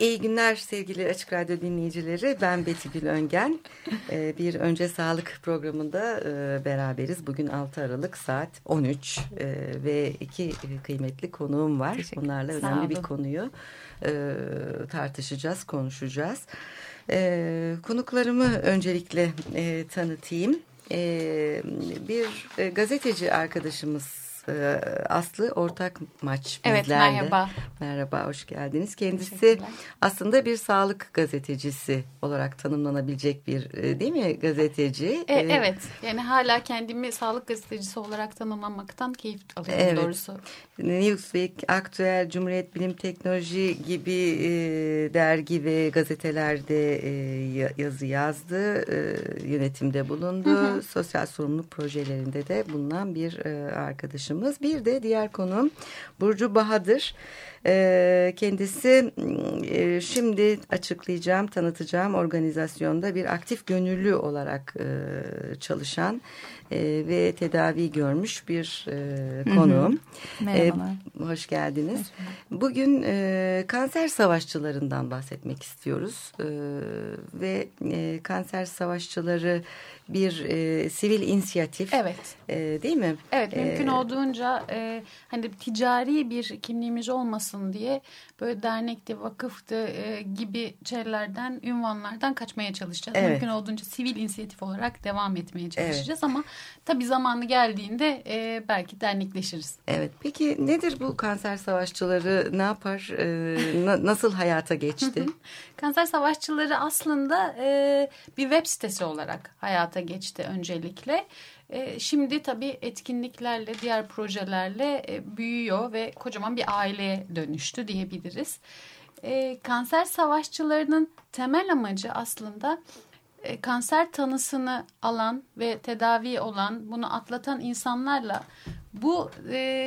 İyi günler sevgili Açık Radyo dinleyicileri. Ben Beti Gül Öngen. Ee, bir Önce Sağlık programında e, beraberiz. Bugün 6 Aralık saat 13 e, ve iki kıymetli konuğum var. Onlarla önemli bir konuyu e, tartışacağız, konuşacağız. Konuklarımı öncelikle tanıtayım. Bir gazeteci arkadaşımız e, Aslı Ortak Maç bizlerle. Evet merhaba. Merhaba hoş geldiniz. Kendisi aslında bir sağlık gazetecisi olarak tanımlanabilecek bir e, değil mi gazeteci? E, e, evet yani hala kendimi sağlık gazetecisi olarak tanımlamaktan keyif alıyorum evet. doğrusu. Newsweek, Aktüel, Cumhuriyet Bilim Teknoloji gibi e, dergi ve gazetelerde e, yazı yazdı. E, yönetimde bulundu. Hı hı. Sosyal sorumluluk projelerinde de bulunan bir e, arkadaşım arkadaşımız. Bir de diğer konum Burcu Bahadır. Ee, kendisi e, şimdi açıklayacağım, tanıtacağım organizasyonda bir aktif gönüllü olarak e, çalışan e, ve tedavi görmüş bir konuğum. Merhabalar. hoş geldiniz. Bugün kanser savaşçılarından bahsetmek istiyoruz ve kanser savaşçıları bir e, sivil inisiyatif. Evet. E, değil mi? Evet mümkün e, olduğunca e, hani ticari bir kimliğimiz olmasın diye böyle dernekti, vakıftı e, gibi şeylerden, ünvanlardan kaçmaya çalışacağız. Evet. Mümkün olduğunca sivil inisiyatif olarak devam etmeye çalışacağız evet. ama tabii zamanı geldiğinde e, belki dernekleşiriz. Evet. Peki nedir bu kanser savaşçıları? Ne yapar? E, na, nasıl hayata geçti? kanser savaşçıları aslında e, bir web sitesi olarak hayata geçti öncelikle. E, şimdi tabii etkinliklerle, diğer projelerle e, büyüyor ve kocaman bir aileye dönüştü diyebiliriz. E, kanser savaşçılarının temel amacı aslında kanser tanısını alan ve tedavi olan, bunu atlatan insanlarla bu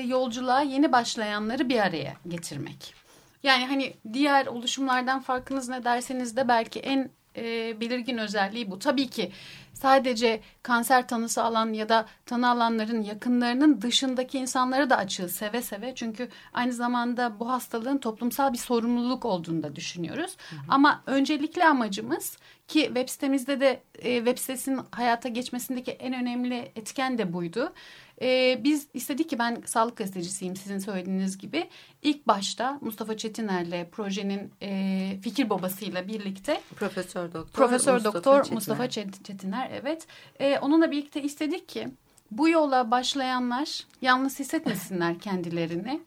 yolculuğa yeni başlayanları bir araya getirmek. Yani hani diğer oluşumlardan farkınız ne derseniz de belki en e, belirgin özelliği bu. Tabii ki sadece kanser tanısı alan ya da tanı alanların yakınlarının dışındaki insanları da açığız seve seve. Çünkü aynı zamanda bu hastalığın toplumsal bir sorumluluk olduğunu da düşünüyoruz. Hı hı. Ama öncelikli amacımız ki web sitemizde de e, web sitesinin hayata geçmesindeki en önemli etken de buydu. E, biz istedik ki ben sağlık gazetecisiyim sizin söylediğiniz gibi. İlk başta Mustafa Çetiner'le projenin e, fikir babasıyla birlikte Profesör Doktor Profesör Mustafa Doktor Çetiner. Mustafa Çetiner evet. E, onunla birlikte istedik ki bu yola başlayanlar yalnız hissetmesinler kendilerini.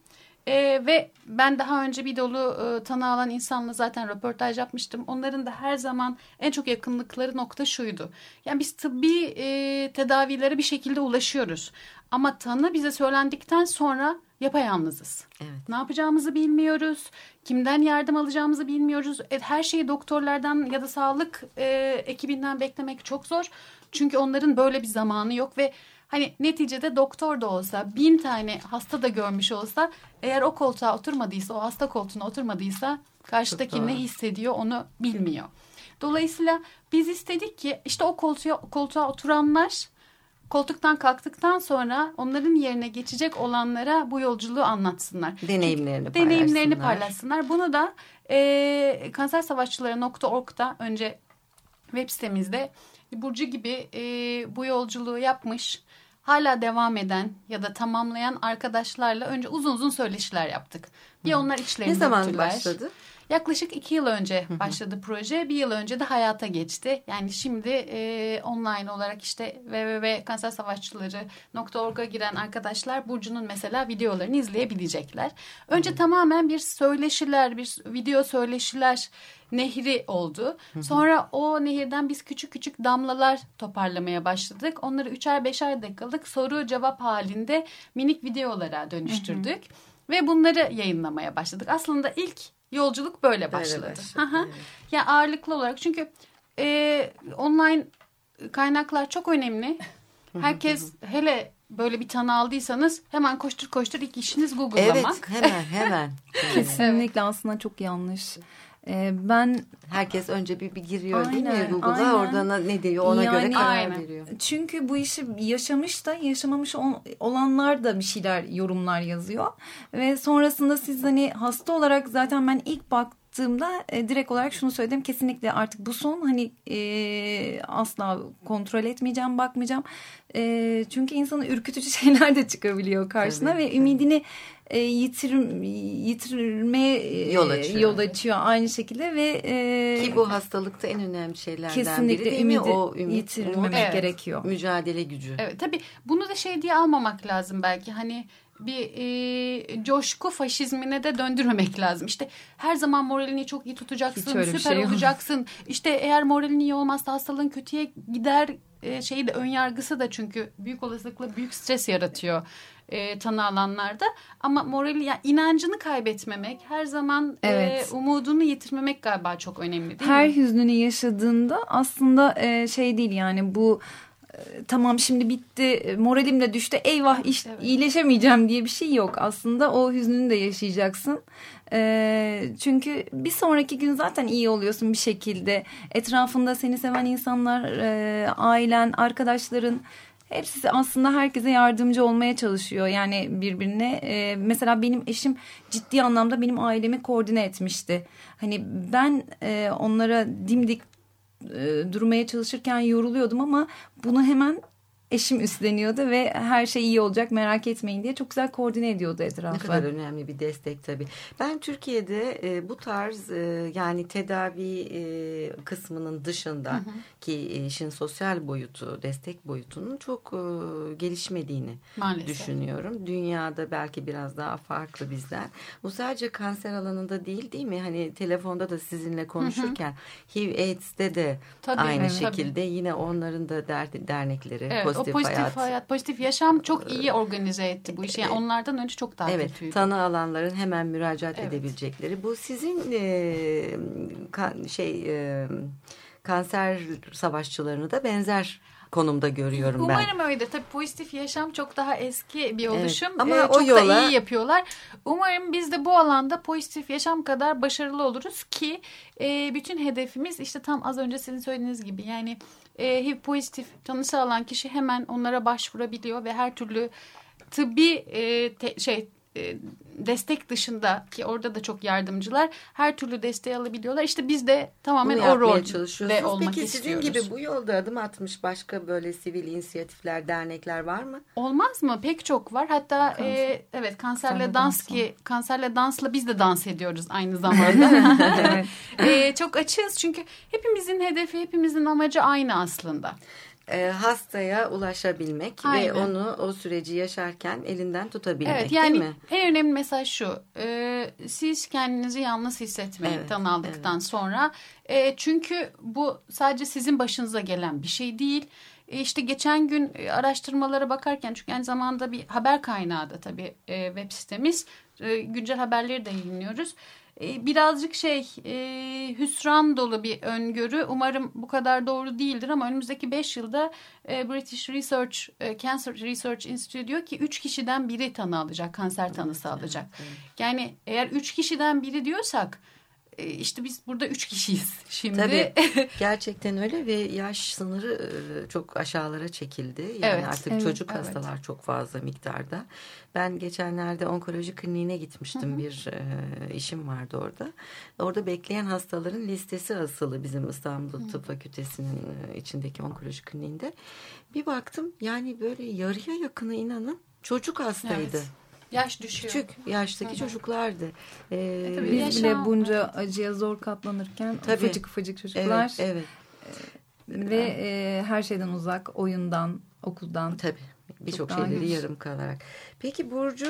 Ee, ve ben daha önce bir dolu e, tanı alan insanla zaten röportaj yapmıştım. Onların da her zaman en çok yakınlıkları nokta şuydu. Yani biz tıbbi e, tedavilere bir şekilde ulaşıyoruz. Ama tanı bize söylendikten sonra yapayalnızız. Evet. Ne yapacağımızı bilmiyoruz. Kimden yardım alacağımızı bilmiyoruz. E, her şeyi doktorlardan ya da sağlık e, ekibinden beklemek çok zor. Çünkü onların böyle bir zamanı yok ve hani neticede doktor da olsa bin tane hasta da görmüş olsa eğer o koltuğa oturmadıysa o hasta koltuğuna oturmadıysa karşıdaki ne hissediyor onu bilmiyor. Dolayısıyla biz istedik ki işte o koltuğa, koltuğa oturanlar koltuktan kalktıktan sonra onların yerine geçecek olanlara bu yolculuğu anlatsınlar. Deneyimlerini paylaşsınlar. Deneyimlerini paylaşsınlar. Bunu da e, kansersavaşçıları.org'da önce web sitemizde Burcu gibi e, bu yolculuğu yapmış hala devam eden ya da tamamlayan arkadaşlarla önce uzun uzun söyleşiler yaptık. Bir onlar içlerini Ne zaman döktüler. başladı? Yaklaşık iki yıl önce başladı proje. Bir yıl önce de hayata geçti. Yani şimdi e, online olarak işte www.kansersavaşçıları.org'a giren arkadaşlar Burcu'nun mesela videolarını izleyebilecekler. Önce tamamen bir söyleşiler, bir video söyleşiler nehri oldu. Sonra o nehirden biz küçük küçük damlalar toparlamaya başladık. Onları üçer beşer dakikalık soru cevap halinde minik videolara dönüştürdük. Ve bunları yayınlamaya başladık. Aslında ilk yolculuk böyle başladı. Böyle başladı evet. Ya ağırlıklı olarak çünkü e, online kaynaklar çok önemli. Herkes hele böyle bir tanı aldıysanız hemen koştur koştur ilk işiniz Google'lamak. Evet hemen hemen. Kesinlikle aslında çok yanlış. Ee, ben herkes önce bir, bir giriyor değil mi Aynen, Google'a aynen. oradan ne diyor ona göre Yani- karar Aynen. veriyor. çünkü bu işi yaşamış da yaşamamış ol- olanlar da bir şeyler yorumlar yazıyor ve sonrasında siz hani hasta olarak zaten ben ilk baktığımda e, direkt olarak şunu söyledim kesinlikle artık bu son hani e, asla kontrol etmeyeceğim bakmayacağım E, çünkü insanın ürkütücü şeyler de çıkabiliyor karşısına Tabii, ve tabii. ümidini e, yitir, yitirmeye Yol açıyor. yol açıyor aynı şekilde ve e, Ki bu hastalıkta en önemli şeylerden kesinlikle biri değil mi? ümidi O ümit, yitirmemek umut, Evet. gerekiyor. mücadele gücü. Evet tabii bunu da şey diye almamak lazım belki hani bir e, coşku faşizmine de döndürmemek lazım. İşte her zaman moralini çok iyi tutacaksın, süper şey yok. olacaksın. İşte eğer moralin iyi olmazsa hastalığın kötüye gider e, şeyi de ön yargısı da çünkü büyük olasılıkla büyük stres yaratıyor e, tanı alanlarda. Ama morali yani inancını kaybetmemek, her zaman Evet. e, umudunu yitirmemek galiba çok önemli değil Her mi? hüznünü yaşadığında aslında e, şey değil yani bu e, tamam şimdi bitti e, moralim de düştü eyvah iş, Evet. iyileşemeyeceğim diye bir şey yok. Aslında o hüznünü de yaşayacaksın. E, çünkü bir sonraki gün zaten iyi oluyorsun bir şekilde. Etrafında seni seven insanlar, e, ailen, arkadaşların hepsi aslında herkese yardımcı olmaya çalışıyor. Yani birbirine e, mesela benim eşim ciddi anlamda benim ailemi koordine etmişti. Hani ben e, onlara dimdik e, durmaya çalışırken yoruluyordum ama bunu hemen eşim üstleniyordu ve her şey iyi olacak merak etmeyin diye çok güzel koordine ediyordu Ne etrafı. kadar önemli bir destek tabii. Ben Türkiye'de e, bu tarz e, yani tedavi e, kısmının dışında ki işin sosyal boyutu, destek boyutunun çok e, gelişmediğini Maalesef. düşünüyorum. Dünyada belki biraz daha farklı bizden. Bu sadece kanser alanında değil değil mi? Hani telefonda da sizinle konuşurken HIV AIDS'te de Tabii, aynı evet. şekilde yine onların da der- dernekleri Evet, pozitif, o pozitif hayat. hayat. pozitif yaşam çok iyi organize etti bu işi. Yani onlardan önce çok daha Evet, kötüydü. tanı alanların hemen müracaat Evet. edebilecekleri. Bu sizin e, kan- şey e, kanser savaşçılarını da benzer konumda görüyorum ben. Umarım öyle. Tabii pozitif yaşam çok daha eski bir oluşum. Ama Ee, o çok yola- da iyi yapıyorlar. Umarım biz de bu alanda pozitif yaşam kadar başarılı oluruz ki e, bütün hedefimiz işte tam az önce sizin söylediğiniz gibi yani e, HIV pozitif tanısı alan kişi hemen onlara başvurabiliyor ve her türlü tıbbi e, te- şey e, destek dışında ki orada da çok yardımcılar her türlü desteği alabiliyorlar. İşte biz de tamamen Bunu o rolde olmak Peki sizin istiyoruz. gibi bu yolda adım atmış başka böyle sivil inisiyatifler, dernekler var mı? Olmaz mı? Pek çok var. Hatta e, evet kanserle dans ki kanserle dansla biz de dans ediyoruz aynı zamanda. E, çok açığız çünkü hepimizin hedefi, hepimizin amacı aynı aslında. E, hastaya ulaşabilmek ve Aynen. onu o süreci yaşarken elinden tutabilmek Evet yani değil mi? en önemli mesaj şu. E, siz kendinizi yalnız hissetmeyin Evet, aldıktan sonra. E, çünkü bu sadece sizin başınıza gelen bir şey değil. E, işte geçen gün e, araştırmalara bakarken çünkü aynı zamanda bir haber kaynağı da tabii e, web sitemiz. E, güncel haberleri de yayınlıyoruz. E, birazcık şey e, hüsran dolu bir öngörü. Umarım bu kadar doğru değildir ama önümüzdeki 5 yılda e, British Research e, Cancer Research Institute diyor ki 3 kişiden biri tanı alacak, kanser tanısı alacak. Yani eğer 3 kişiden biri diyorsak işte biz burada 3 kişiyiz şimdi. Tabii gerçekten öyle ve yaş sınırı e, çok aşağılara çekildi. Yani Evet, artık evet, çocuk evet. hastalar çok fazla miktarda. Ben geçenlerde onkoloji kliniğine gitmiştim. Bir e, işim vardı orada. Orada bekleyen hastaların listesi asılı bizim İstanbul Tıp Fakültesi'nin e, içindeki onkoloji kliniğinde. Bir baktım yani böyle yarıya yakını inanın çocuk hastaydı. Evet. Yaş düşüyor. Küçük yaştaki çocuklardı. Ee, tabii Biz yaşam- bile bunca acıya zor katlanırken Tabii. ufacık ufacık çocuklar evet, evet. ve e, her şeyden uzak oyundan okuldan Tabii birçok şeyleri güç. yarım kalarak. Peki Burcu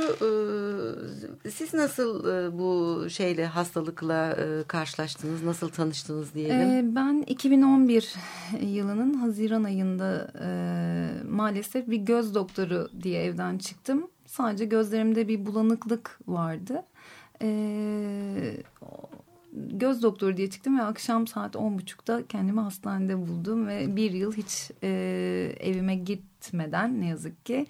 e, siz nasıl e, bu şeyle hastalıkla e, karşılaştınız? Nasıl tanıştınız diyelim? Ben 2011 yılının Haziran ayında e, maalesef bir göz doktoru diye evden çıktım. Sadece gözlerimde bir bulanıklık vardı. Ee, göz doktoru diye çıktım ve akşam saat 10.30'da kendimi hastanede buldum ve bir yıl hiç e, evime gitmeden ne yazık ki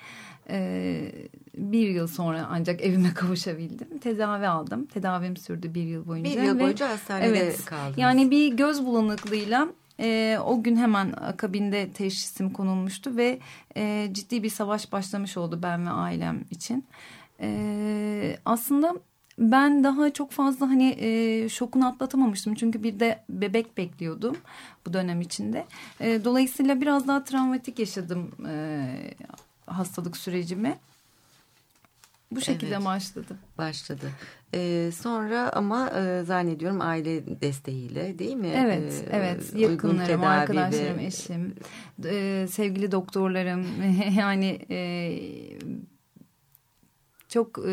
e, bir yıl sonra ancak evime kavuşabildim. Tedavi aldım. Tedavim sürdü bir yıl boyunca. Bir yıl ve, boyunca hastanede evet, kaldınız. Yani bir göz bulanıklığıyla e, o gün hemen akabinde teşhisim konulmuştu ve e, ciddi bir savaş başlamış oldu ben ve ailem için. E, aslında ben daha çok fazla hani e, şokunu atlatamamıştım. Çünkü bir de bebek bekliyordum bu dönem içinde. E, dolayısıyla biraz daha travmatik yaşadım e, hastalık sürecimi. Bu şekilde Evet. başladı. başladı. Ee, sonra ama e, zannediyorum aile desteğiyle değil mi? Evet, Ee, evet. Yakınlarım, arkadaşlarım, ve- eşim, e, sevgili doktorlarım yani e, çok e,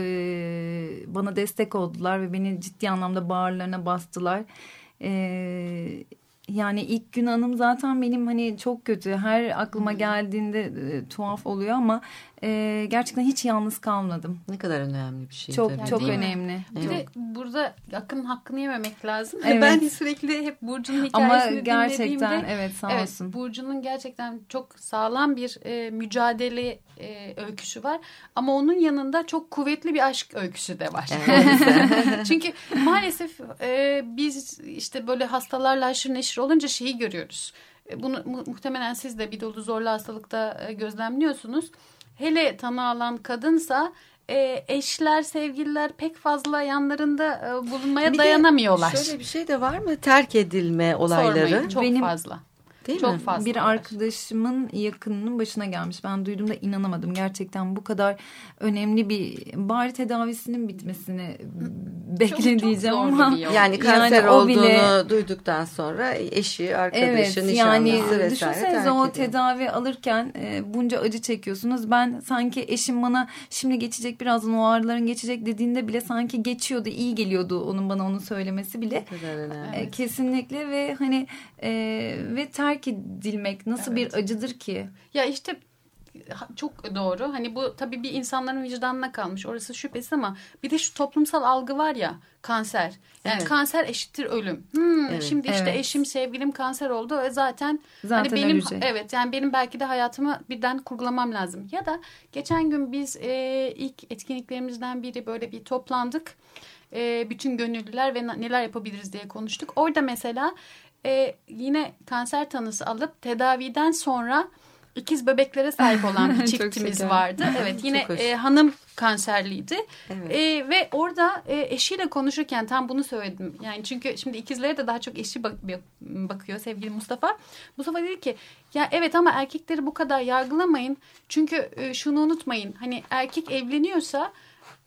bana destek oldular ve beni ciddi anlamda bağırlarına bastılar. E, yani ilk gün anım zaten benim hani çok kötü. Her aklıma geldiğinde e, tuhaf oluyor ama e, gerçekten hiç yalnız kalmadım. Ne kadar önemli bir şey. Çok tabii. çok önemli. Bir de burada Akın'ın hakkını yememek lazım. Evet. Ben sürekli hep Burcu'nun Ama hikayesini gerçekten dinlediğimde evet sağ evet, olsun. Burcu'nun gerçekten çok sağlam bir e, mücadele e, öyküsü var. Ama onun yanında çok kuvvetli bir aşk öyküsü de var. Çünkü maalesef e, biz işte böyle hastalarla aşırı neşir olunca şeyi görüyoruz. E, Bunu mu- muhtemelen siz de bir dolu zorlu hastalıkta e, gözlemliyorsunuz. Hele tanı alan kadınsa e, eşler, sevgililer pek fazla yanlarında e, bulunmaya Bir dayanamıyorlar. Şöyle bir şey de var mı? Terk edilme olayları. Sormayın, çok Benim- fazla. Değil çok mi? fazla. bir var. arkadaşımın yakınının başına gelmiş. Ben duyduğumda inanamadım. Gerçekten bu kadar önemli bir bari tedavisinin bitmesini bekle çok diyeceğim ama. Yani kanser Yani olduğunu bile- duyduktan sonra eşi, arkadaşı, Evet nişanlısı yani vesaire düşünsenize o tedavi alırken e, bunca acı çekiyorsunuz. Ben sanki eşim bana şimdi geçecek birazdan o ağrıların geçecek dediğinde bile sanki geçiyordu iyi geliyordu onun bana onu söylemesi bile. Önemli. E, Kesinlikle ve hani e, ve terk edilmek nasıl bir acıdır ki? Ya işte çok doğru. Hani bu tabii bir insanların vicdanına kalmış. Orası şüphesiz ama bir de şu toplumsal algı var ya kanser. Yani Evet. kanser eşittir ölüm. Hmm, Evet. Şimdi işte Evet. eşim sevgilim kanser oldu ve zaten Zaten hani benim ölecek. evet yani benim belki de hayatımı birden kurgulamam lazım. Ya da geçen gün biz e, ilk etkinliklerimizden biri böyle bir toplandık. E, bütün gönüllüler ve neler yapabiliriz diye konuştuk. Orada mesela e, yine kanser tanısı alıp tedaviden sonra ikiz bebeklere sahip olan bir çiftimiz vardı. Evet yine e, hanım kanserliydi. Evet. E, ve orada e, eşiyle konuşurken tam bunu söyledim. Yani çünkü şimdi ikizlere de daha çok eşi bak- bakıyor sevgili Mustafa. Mustafa dedi ki ya evet ama erkekleri bu kadar yargılamayın. Çünkü e, şunu unutmayın. Hani erkek evleniyorsa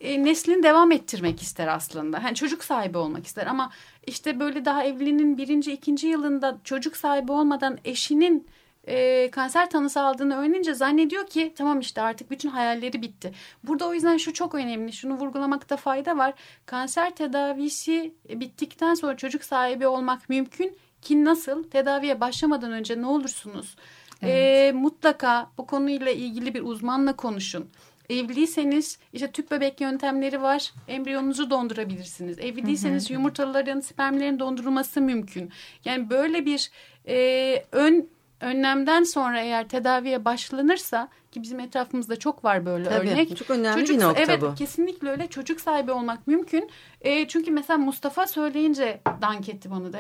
e, neslini devam ettirmek ister aslında. Hani çocuk sahibi olmak ister ama işte böyle daha evliliğinin birinci, ikinci yılında çocuk sahibi olmadan eşinin e, kanser tanısı aldığını öğrenince zannediyor ki tamam işte artık bütün hayalleri bitti. Burada o yüzden şu çok önemli. Şunu vurgulamakta fayda var. Kanser tedavisi bittikten sonra çocuk sahibi olmak mümkün ki nasıl? Tedaviye başlamadan önce ne olursunuz? E, mutlaka bu konuyla ilgili bir uzmanla konuşun. Evliyseniz işte tüp bebek yöntemleri var. Embriyonunuzu dondurabilirsiniz. Evli değilseniz yumurtaların, spermlerin dondurulması mümkün. Yani böyle bir e, ön önlemden sonra eğer tedaviye başlanırsa ki bizim etrafımızda çok var böyle Tabii, örnek. çok önemli Çocuk, bir nokta evet, bu. kesinlikle öyle. Çocuk sahibi olmak mümkün. E, çünkü mesela Mustafa söyleyince dank etti bana da.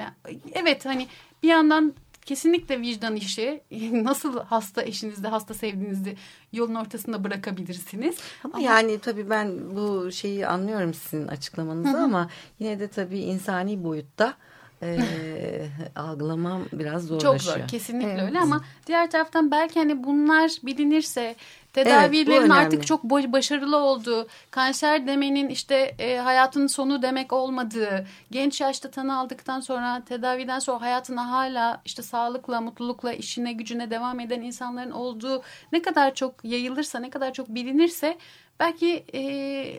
Evet hani bir yandan kesinlikle vicdan işi. Nasıl hasta eşinizde, hasta sevdiğinizde yolun ortasında bırakabilirsiniz. Ama yani tabii ben bu şeyi anlıyorum sizin açıklamanızı ama yine de tabii insani boyutta e, algılamam biraz zorlaşıyor. Çok zor kesinlikle Evet. öyle ama diğer taraftan belki hani bunlar bilinirse tedavilerin önemli. artık çok başarılı olduğu, kanser demenin işte e, hayatın sonu demek olmadığı, genç yaşta tanı aldıktan sonra tedaviden sonra hayatına hala işte sağlıkla, mutlulukla, işine, gücüne devam eden insanların olduğu ne kadar çok yayılırsa, ne kadar çok bilinirse belki e,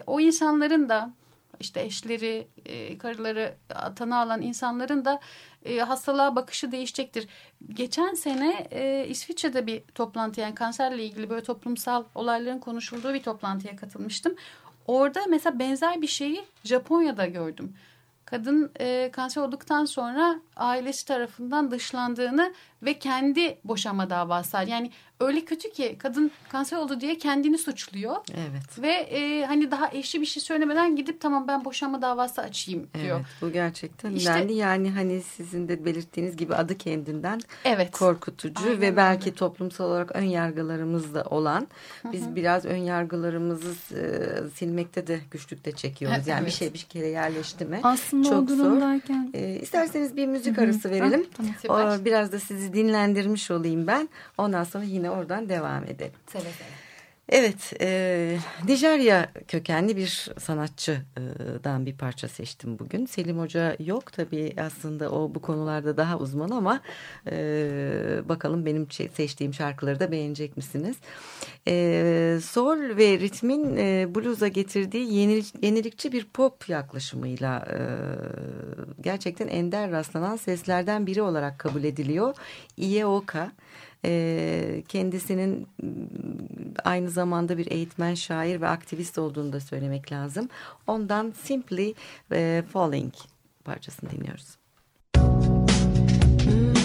o insanların da işte eşleri, e, karıları tanı alan insanların da e, hastalığa bakışı değişecektir. Geçen sene e, İsviçre'de bir toplantı yani kanserle ilgili böyle toplumsal olayların konuşulduğu bir toplantıya katılmıştım. Orada mesela benzer bir şeyi Japonya'da gördüm. kadın e, kanser olduktan sonra ailesi tarafından dışlandığını ve kendi boşanma davası yani öyle kötü ki kadın kanser oldu diye kendini suçluyor. Evet. Ve e, hani daha eşi bir şey söylemeden gidip tamam ben boşanma davası açayım diyor. Evet bu gerçekten İşte- önemli. Yani hani sizin de belirttiğiniz gibi adı kendinden Evet. korkutucu Aynen ve belki öyle. toplumsal olarak ön yargılarımız da olan biz biraz ön yargılarımızı e, silmekte de güçlükte çekiyoruz. Yani bir Evet. şey bir kere yerleşti mi? Aslında Çok zor. durumdayken E, isterseniz bir müzik arası verelim. Ah, tamam. O, biraz da sizi dinlendirmiş olayım ben. Ondan sonra yine oradan devam edelim. Seve seve. Evet, e, Nijerya kökenli bir sanatçıdan bir parça seçtim bugün. Selim Hoca yok tabii aslında o bu konularda daha uzman ama e, bakalım benim seçtiğim şarkıları da beğenecek misiniz? E, sol ve ritmin e, blues'a getirdiği yeni, yenilikçi bir pop yaklaşımıyla e, gerçekten ender rastlanan seslerden biri olarak kabul ediliyor. Iyeoka. E, kendisinin m, aynı zamanda bir eğitmen, şair ve aktivist olduğunu da söylemek lazım. Ondan Simply e, Falling parçasını dinliyoruz. There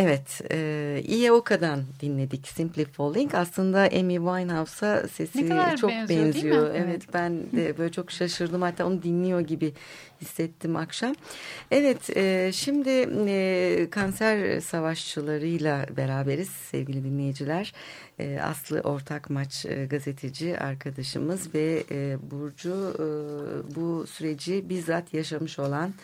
Evet, e, İye Oka'dan dinledik Simply Falling. Aslında Amy Winehouse'a sesi çok benziyor, benziyor. Evet, ben de böyle çok şaşırdım. Hatta onu dinliyor gibi hissettim akşam. Evet, e, şimdi e, kanser savaşçılarıyla beraberiz sevgili dinleyiciler. E, Aslı Ortakmaç e, gazeteci arkadaşımız ve e, Burcu e, bu süreci bizzat yaşamış olan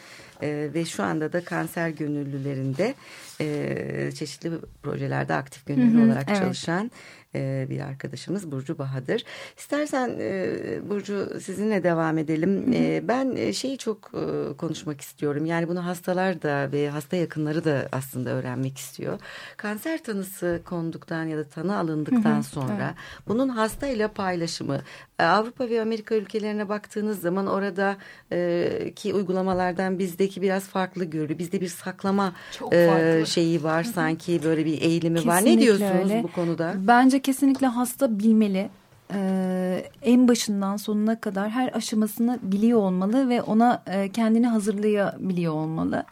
e, ve şu anda da kanser gönüllülerinde e, çeşitli projelerde aktif gönüllü Hı hı, olarak evet. çalışan e, bir arkadaşımız Burcu Bahadır. İstersen e, Burcu sizinle devam edelim. E, ben e, şeyi çok e, konuşmak istiyorum. Yani bunu hastalar da ve hasta yakınları da aslında öğrenmek istiyor. Kanser tanısı konduktan ya da tanı alındıktan sonra bunun hastayla paylaşımı Avrupa ve Amerika ülkelerine baktığınız zaman orada e, ki uygulamalardan bizdeki biraz farklı görülüyor. Bizde bir saklama e, şeyi var sanki böyle bir eğilimi var. Ne Kesinlikle diyorsunuz öyle. bu konuda? Bence kesinlikle hasta bilmeli. Ee, en başından sonuna kadar her aşamasını biliyor olmalı ve ona e, kendini hazırlayabiliyor olmalı.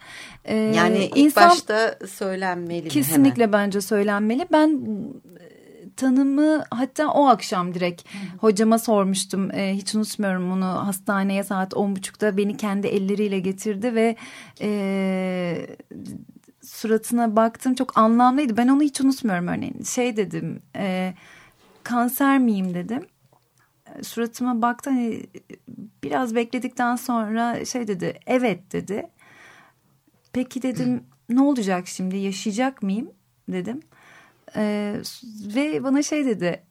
Ee, Yani ilk insan başta söylenmeli kesinlikle bence söylenmeli. Ben e, tanımı hatta o akşam direkt hocama sormuştum. Ee, hiç unutmuyorum onu hastaneye saat on buçukta beni kendi elleriyle getirdi ve e, suratına baktım çok anlamlıydı. Ben onu hiç unutmuyorum örneğin. Şey dedim e, kanser miyim dedim. E, Suratıma baktı hani biraz bekledikten sonra şey dedi evet dedi. Peki dedim ne olacak şimdi yaşayacak mıyım dedim. E, ve bana şey dedi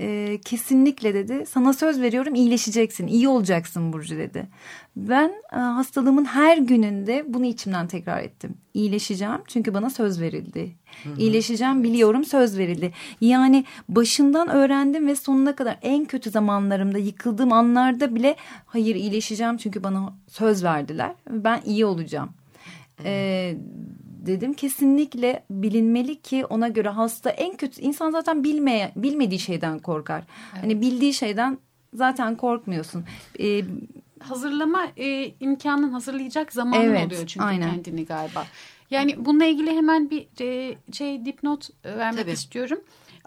e, kesinlikle dedi sana söz veriyorum iyileşeceksin iyi olacaksın Burcu dedi. Ben e, hastalığımın her gününde bunu içimden tekrar ettim. İyileşeceğim çünkü bana söz verildi. İyileşeceğim biliyorum söz verildi. Yani başından öğrendim ve sonuna kadar en kötü zamanlarımda yıkıldığım anlarda bile hayır iyileşeceğim çünkü bana söz verdiler. Ben iyi olacağım. E, dedim kesinlikle bilinmeli ki ona göre hasta en kötü insan zaten bilmeye bilmediği şeyden korkar. Hani bildiği şeyden zaten korkmuyorsun. Ee, hazırlama e, imkanın hazırlayacak zamanın Evet, oluyor çünkü aynen. kendini galiba. Yani bununla ilgili hemen bir e, şey dipnot vermek Tabii. istiyorum.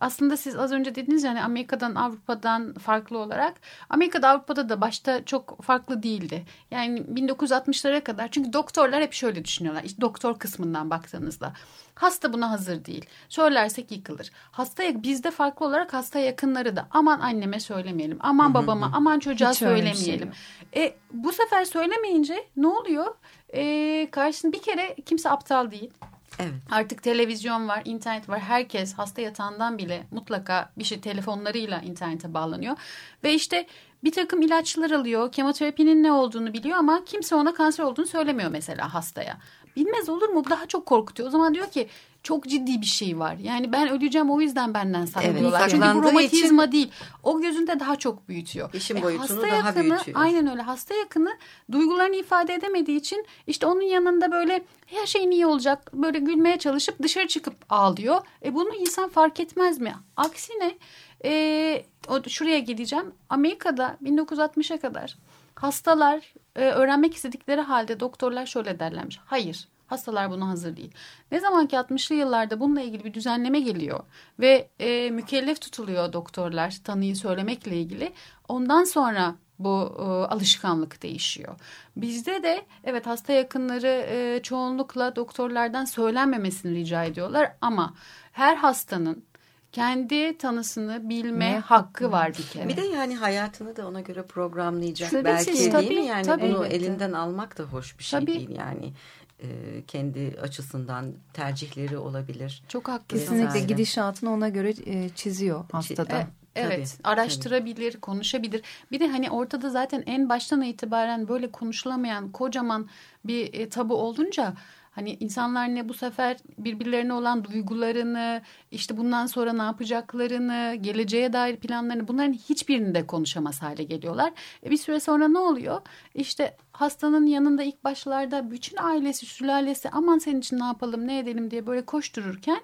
Aslında siz az önce dediniz yani Amerika'dan Avrupa'dan farklı olarak Amerika'da Avrupa'da da başta çok farklı değildi. Yani 1960'lara kadar çünkü doktorlar hep şöyle düşünüyorlar. İşte doktor kısmından baktığınızda hasta buna hazır değil. Söylersek yıkılır. Hasta bizde farklı olarak hasta yakınları da aman anneme söylemeyelim. Aman babama aman çocuğa Hiç şey söylemeyelim. E, bu sefer söylemeyince ne oluyor? E, karşısında bir kere kimse aptal değil. Evet. Artık televizyon var, internet var. Herkes hasta yatağından bile mutlaka bir şey telefonlarıyla internete bağlanıyor. Ve işte bir takım ilaçlar alıyor. Kemoterapinin ne olduğunu biliyor ama kimse ona kanser olduğunu söylemiyor mesela hastaya. Bilmez olur mu? Daha çok korkutuyor. O zaman diyor ki çok ciddi bir şey var. Yani ben öleceğim o yüzden benden saklıyorlar. Evet, Çünkü bu romatizma değil. O gözünde daha çok büyütüyor. İşin boyutunu hasta daha yakını, büyütüyor. Aynen öyle. Hasta yakını duygularını ifade edemediği için işte onun yanında böyle her şeyin iyi olacak. Böyle gülmeye çalışıp dışarı çıkıp ağlıyor. E bunu insan fark etmez mi? Aksine e, o, şuraya geleceğim. Amerika'da 1960'a kadar hastalar e, öğrenmek istedikleri halde doktorlar şöyle derlermiş. Hayır hastalar buna hazır değil. Ne zaman ki 60'lı yıllarda bununla ilgili bir düzenleme geliyor ve e, mükellef tutuluyor doktorlar tanıyı söylemekle ilgili. Ondan sonra bu e, alışkanlık değişiyor. Bizde de evet hasta yakınları e, çoğunlukla doktorlardan söylenmemesini rica ediyorlar ama her hastanın kendi tanısını bilme Ne hakkı var bir kere. Bir de yani hayatını da ona göre programlayacak Tabii belki ki, değil tabii, mi? Yani tabii. bunu Elbette. elinden almak da hoş bir şey Tabii. değil yani. e, kendi açısından tercihleri olabilir. Çok haklısın. kesinlikle Vesaire. gidişatını ona göre e, çiziyor hastada. E, Evet, Tabii, araştırabilir, konuşabilir. Bir de hani ortada zaten en baştan itibaren böyle konuşulamayan kocaman bir e, tabu olunca hani insanlar ne bu sefer birbirlerine olan duygularını, işte bundan sonra ne yapacaklarını, geleceğe dair planlarını bunların hiçbirini de konuşamaz hale geliyorlar. E, bir süre sonra ne oluyor? İşte hastanın yanında ilk başlarda bütün ailesi, sülalesi aman senin için ne yapalım, ne edelim diye böyle koştururken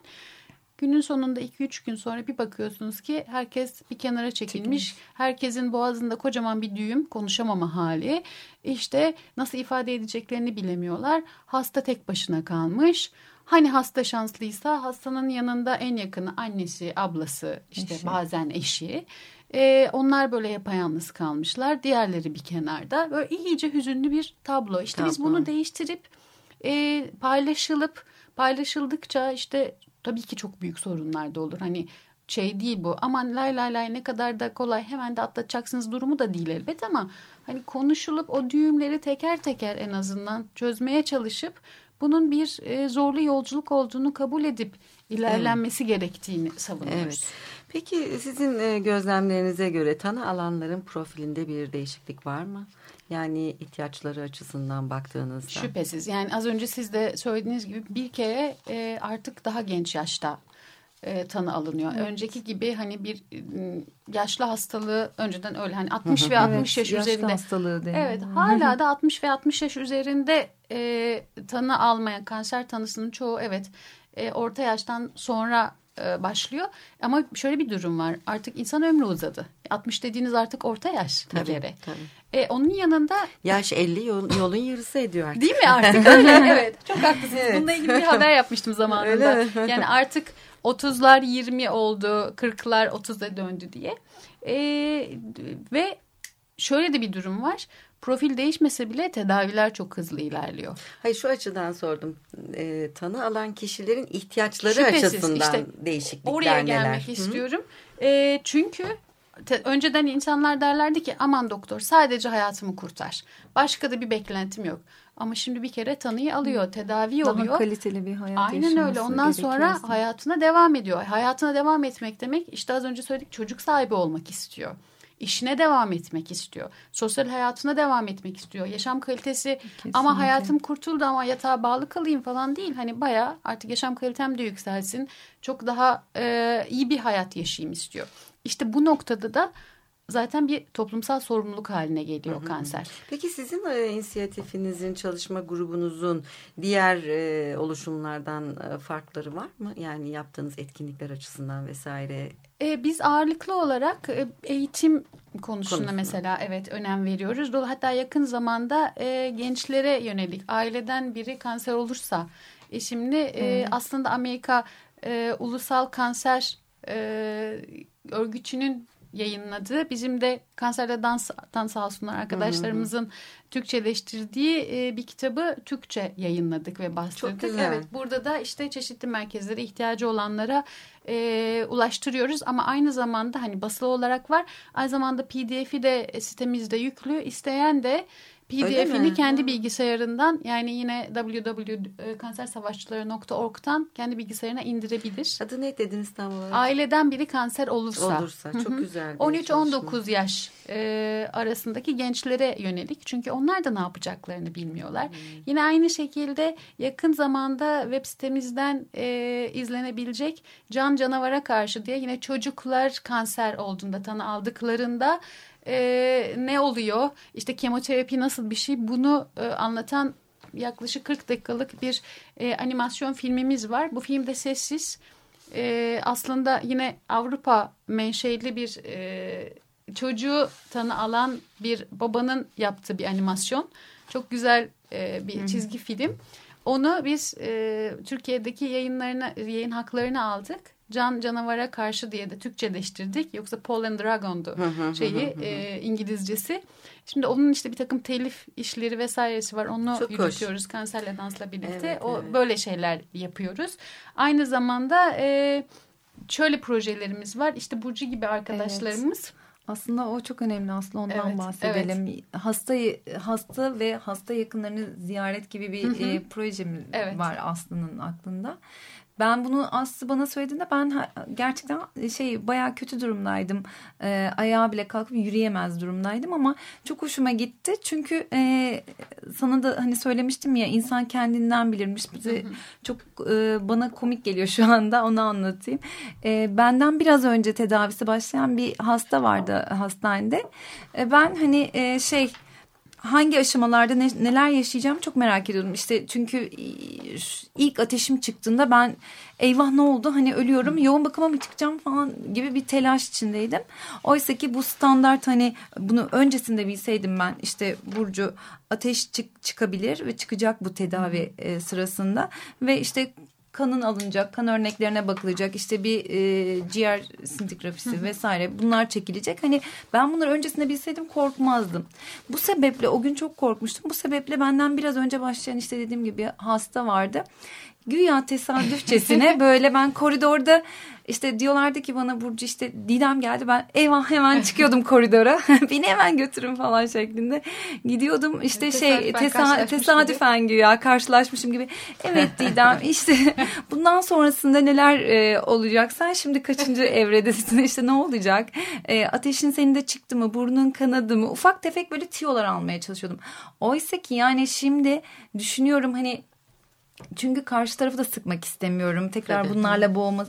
Günün sonunda 2-3 gün sonra bir bakıyorsunuz ki herkes bir kenara çekilmiş. Herkesin boğazında kocaman bir düğüm, konuşamama hali. İşte nasıl ifade edeceklerini bilemiyorlar. Hasta tek başına kalmış. Hani hasta şanslıysa hastanın yanında en yakını annesi, ablası, işte Eşi. bazen eşi. Ee, onlar böyle yapayalnız kalmışlar. Diğerleri bir kenarda. Böyle iyice hüzünlü bir tablo. İşte biz Tablo. bunu değiştirip e, paylaşılıp paylaşıldıkça işte tabii ki çok büyük sorunlar da olur. Hani şey değil bu aman lay lay lay ne kadar da kolay hemen de atlatacaksınız durumu da değil elbet ama hani konuşulup o düğümleri teker teker en azından çözmeye çalışıp bunun bir e, zorlu yolculuk olduğunu kabul edip ilerlenmesi gerektiğini savunuyoruz. Evet. Peki sizin e, gözlemlerinize göre tanı alanların profilinde bir değişiklik var mı? Yani ihtiyaçları açısından baktığınızda. Şüphesiz. Yani az önce siz de söylediğiniz gibi bir kere e, artık daha genç yaşta e, tanı alınıyor. Önceki gibi hani bir m, yaşlı hastalığı önceden öyle hani 60 ve 60 yaş yaşlı üzerinde. hastalığı deniyor. Evet hala da 60 ve 60 yaş üzerinde e, tanı almayan kanser tanısının çoğu evet e, orta yaştan sonra e, başlıyor. Ama şöyle bir durum var artık insan ömrü uzadı. 60 dediğiniz artık orta yaş bir Tabii, kere. tabii. E, onun yanında Yaş 50 yol- yolun yarısı ediyor artık. Değil mi artık öyle? evet. Çok haklısınız. Evet. Bununla ilgili bir haber yapmıştım zamanında. Öyle yani artık 30'lar 20 oldu, 40'lar 30'a döndü diye. Ee, ve şöyle de bir durum var. Profil değişmese bile tedaviler çok hızlı ilerliyor. Hayır şu açıdan sordum. E, tanı alan kişilerin ihtiyaçları Şüphesiz, açısından işte değişiklikler Oraya neler? gelmek Hı? istiyorum. Ee, çünkü te- önceden insanlar derlerdi ki aman doktor sadece hayatımı kurtar. Başka da bir beklentim yok. Ama şimdi bir kere tanıyı alıyor, tedavi Daha oluyor. kaliteli bir hayat Aynen öyle. Ondan sonra aslında. hayatına devam ediyor. Hayatına devam etmek demek işte az önce söyledik çocuk sahibi olmak istiyor. İşine devam etmek istiyor. Sosyal hayatına devam etmek istiyor. Yaşam kalitesi ama Kesinlikle. hayatım kurtuldu ama yatağa bağlı kalayım falan değil. Hani bayağı artık yaşam kalitem de yükselsin. Çok daha e, iyi bir hayat yaşayayım istiyor. İşte bu noktada da zaten bir toplumsal sorumluluk haline geliyor kanser. Peki sizin e, inisiyatifinizin, çalışma grubunuzun diğer e, oluşumlardan e, farkları var mı? Yani yaptığınız etkinlikler açısından vesaire. E, biz ağırlıklı olarak e, eğitim konusunda Konusunda. mesela evet önem veriyoruz. Hatta yakın zamanda e, gençlere yönelik aileden biri kanser olursa e, şimdi e, aslında Amerika e, Ulusal Kanser e, Örgütü'nün yayınladığı bizim de kanserle danstan sağ olsunlar arkadaşlarımızın Türkçeleştirdiği e, bir kitabı Türkçe yayınladık ve bastırdık. güzel. Evet burada da işte çeşitli merkezlere ihtiyacı olanlara e, ulaştırıyoruz ama aynı zamanda hani basılı olarak var. Aynı zamanda PDF'i de sitemizde yüklü. İsteyen de? PDF'ini kendi bilgisayarından yani yine www.kansersavaşçıları.org'dan kendi bilgisayarına indirebilir. Adı ne dediniz tam olarak? Aileden biri kanser olursa. Olursa çok güzel. bir 13-19 yaş e, arasındaki gençlere yönelik. Çünkü onlar da ne yapacaklarını bilmiyorlar. Yine aynı şekilde yakın zamanda web sitemizden e, izlenebilecek Can Canavara Karşı diye yine çocuklar kanser olduğunda tanı aldıklarında e, ne oluyor? İşte kemoterapi nasıl bir şey? Bunu e, anlatan yaklaşık 40 dakikalık bir e, animasyon filmimiz var. Bu filmde sessiz. E, aslında yine Avrupa menşeli bir e, çocuğu tanı alan bir babanın yaptığı bir animasyon. Çok güzel e, bir çizgi film. Onu biz e, Türkiye'deki yayınlarına, yayın haklarını aldık. Can Canavara Karşı diye de Türkçeleştirdik. Yoksa Paul and Dragon'du şeyi e, İngilizcesi. Şimdi onun işte bir takım telif işleri vesairesi var. Onu Çok hoş. yürütüyoruz Kanserle Dans'la birlikte. Evet, o evet. böyle şeyler yapıyoruz. Aynı zamanda e, şöyle projelerimiz var. İşte Burcu gibi arkadaşlarımız Aslında o çok önemli aslında ondan Evet, bahsedelim. Hastayı hasta ve hasta yakınlarını ziyaret gibi bir e, projemiz Evet. var Aslı'nın aklında. Ben bunu Aslı bana söylediğinde ben gerçekten şey bayağı kötü durumdaydım. E, ayağa bile kalkıp yürüyemez durumdaydım ama çok hoşuma gitti. Çünkü e, sana da hani söylemiştim ya insan kendinden bilirmiş. Bize çok e, bana komik geliyor şu anda onu anlatayım. E, benden biraz önce tedavisi başlayan bir hasta vardı hastanede. E, ben hani e, şey hangi aşamalarda ne- neler yaşayacağım çok merak ediyordum. İşte çünkü ilk ateşim çıktığında ben eyvah ne oldu? Hani ölüyorum yoğun bakıma mı çıkacağım? falan gibi bir telaş içindeydim. Oysa ki bu standart hani bunu öncesinde bilseydim ben işte Burcu ateş çık çıkabilir ve çıkacak bu tedavi e, sırasında. Ve işte kanın alınacak, kan örneklerine bakılacak, işte bir e, ciğer sintigrafisi vesaire bunlar çekilecek. Hani ben bunları öncesinde bilseydim korkmazdım. Bu sebeple o gün çok korkmuştum. Bu sebeple benden biraz önce başlayan işte dediğim gibi hasta vardı. Güya tesadüfçesine böyle ben koridorda işte diyorlardı ki bana Burcu işte Didem geldi ben eyvah hemen çıkıyordum koridora. Beni hemen götürün falan şeklinde gidiyordum. İşte şey tesa tesadüfen güya karşılaşmışım gibi. Evet Didem işte bundan sonrasında neler e, olacak? Sen şimdi kaçıncı evredesin? İşte ne olacak? E, ateşin senin de çıktı mı? Burnun kanadı mı? Ufak tefek böyle tiyolar almaya çalışıyordum. Oysa ki yani şimdi düşünüyorum hani çünkü karşı tarafı da sıkmak istemiyorum. Tekrar Tabii. bunlarla boğma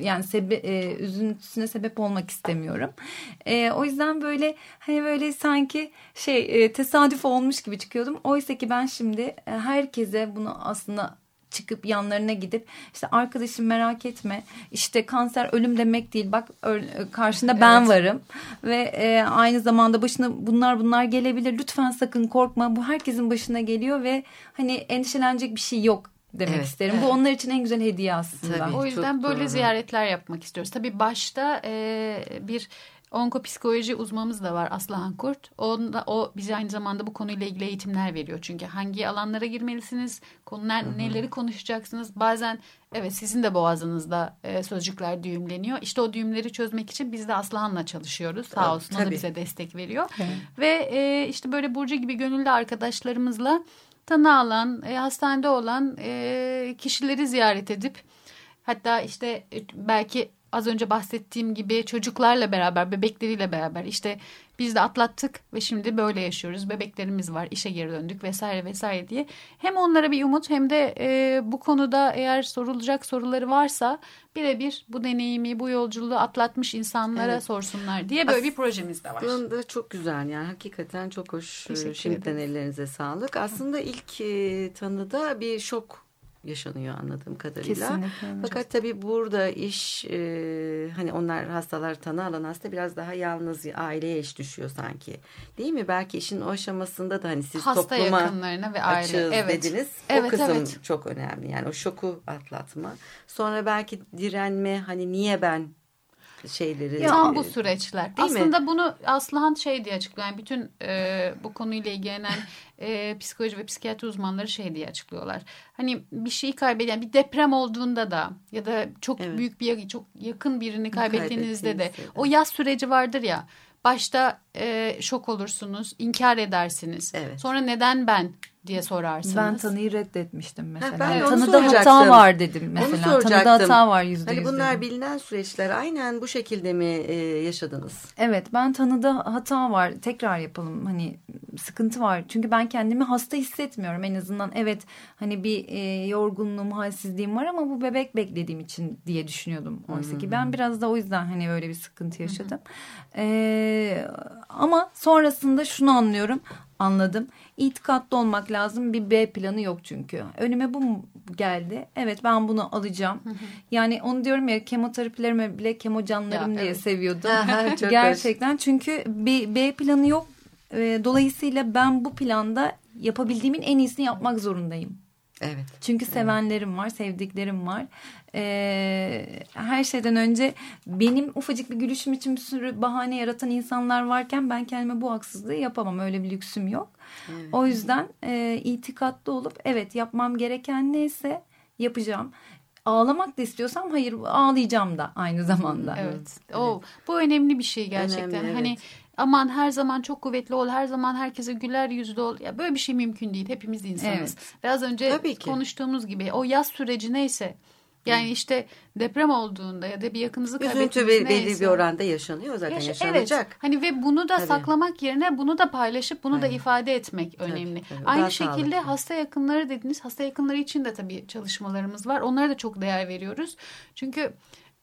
yani sebe, e, üzüntüsüne sebep olmak istemiyorum. E, o yüzden böyle hani böyle sanki şey e, tesadüf olmuş gibi çıkıyordum. Oysa ki ben şimdi e, herkese bunu aslında çıkıp yanlarına gidip işte arkadaşım merak etme işte kanser ölüm demek değil bak karşında ben evet. varım ve e, aynı zamanda başına bunlar bunlar gelebilir lütfen sakın korkma bu herkesin başına geliyor ve hani endişelenecek bir şey yok demek evet, isterim. Evet. Bu onlar için en güzel hediye aslında. Tabii, o yüzden böyle doğru. ziyaretler yapmak istiyoruz. Tabii başta e, bir onkopsikoloji uzmamız da var Aslıhan Kurt. Onda, o bize aynı zamanda bu konuyla ilgili eğitimler veriyor. Çünkü hangi alanlara girmelisiniz, konular, Hı -hı. neleri konuşacaksınız. Bazen evet sizin de boğazınızda e, sözcükler düğümleniyor. İşte o düğümleri çözmek için biz de Aslıhan'la çalışıyoruz. Sağ olsun Tabii. o da bize destek veriyor. Evet. Ve e, işte böyle Burcu gibi gönüllü arkadaşlarımızla tanı alan, e, hastanede olan e, kişileri ziyaret edip hatta işte e, belki az önce bahsettiğim gibi çocuklarla beraber, bebekleriyle beraber işte biz de atlattık ve şimdi böyle yaşıyoruz. Bebeklerimiz var, işe geri döndük vesaire vesaire diye. Hem onlara bir umut hem de e, bu konuda eğer sorulacak soruları varsa birebir bu deneyimi, bu yolculuğu atlatmış insanlara evet. sorsunlar diye böyle As bir projemiz de var. Aslında çok güzel yani hakikaten çok hoş. Şimdiden ellerinize sağlık. Aslında ilk e, tanıda bir şok yaşanıyor anladığım kadarıyla. Kesinlikle. Fakat tabii burada iş e, hani onlar hastalar tanı alan hasta biraz daha yalnız aileye iş düşüyor sanki. Değil mi? Belki işin o aşamasında da hani siz hasta topluma yakınlarına ve aile. açığız evet. dediniz. Evet, o kısım evet. çok önemli. Yani o şoku atlatma. Sonra belki direnme hani niye ben şeyleri. Tam bu süreçler. Değil Aslında mi? bunu Aslıhan şey diye açıklıyor. Yani bütün e, bu konuyla ilgilenen e, psikoloji ve psikiyatri uzmanları şey diye açıklıyorlar. Hani bir şeyi kaybeden bir deprem olduğunda da ya da çok evet. büyük bir çok yakın birini kaybettiğinizde de o yaz süreci vardır ya. Başta e, şok olursunuz, inkar edersiniz. Evet. Sonra neden ben diye sorarsınız. Ben tanıyı reddetmiştim mesela. Ha, ben Tanıda hata var dedim mesela. Onu Tanıda hata var yüzde hani bunlar dedim. bilinen süreçler. Aynen bu şekilde mi e, yaşadınız? Evet ben tanıda hata var. Tekrar yapalım. Hani sıkıntı var. Çünkü ben kendimi hasta hissetmiyorum en azından. Evet hani bir e, yorgunluğum, halsizliğim var ama bu bebek beklediğim için diye düşünüyordum. Oysa ki ben biraz da o yüzden hani öyle bir sıkıntı yaşadım. Ee, ama sonrasında şunu anlıyorum anladım. İtikatlı olmak lazım. Bir B planı yok çünkü. Önüme bu geldi. Evet ben bunu alacağım. Yani onu diyorum ya kemoterapilerime bile kemocanlarım ya, diye evet. seviyordum. Gerçekten hoş. çünkü bir B planı yok. Dolayısıyla ben bu planda yapabildiğimin en iyisini yapmak zorundayım. Evet. Çünkü sevenlerim var, sevdiklerim var. Ee, her şeyden önce benim ufacık bir gülüşüm için bir sürü bahane yaratan insanlar varken ben kendime bu haksızlığı yapamam. Öyle bir lüksüm yok. Evet. O yüzden e, itikatlı olup evet yapmam gereken neyse yapacağım ağlamak da istiyorsam hayır ağlayacağım da aynı zamanda. Evet. evet. O bu önemli bir şey gerçekten. Önemli, hani evet aman her zaman çok kuvvetli ol, her zaman herkese güler yüzlü ol. Ya böyle bir şey mümkün değil. Hepimiz insanız. Evet. Ve az önce konuştuğumuz gibi o yaz süreci neyse yani işte deprem olduğunda ya da bir yakınızı kaybettiğinizde Üzüntü belli bir oranda yaşanıyor zaten Yaş yaşanacak. Evet. Hani ve bunu da tabii. saklamak yerine bunu da paylaşıp bunu Aynen. da ifade etmek tabii, önemli. Tabii. Aynı Daha şekilde sağlıklı. hasta yakınları dediniz. Hasta yakınları için de tabii çalışmalarımız var. Onlara da çok değer veriyoruz. Çünkü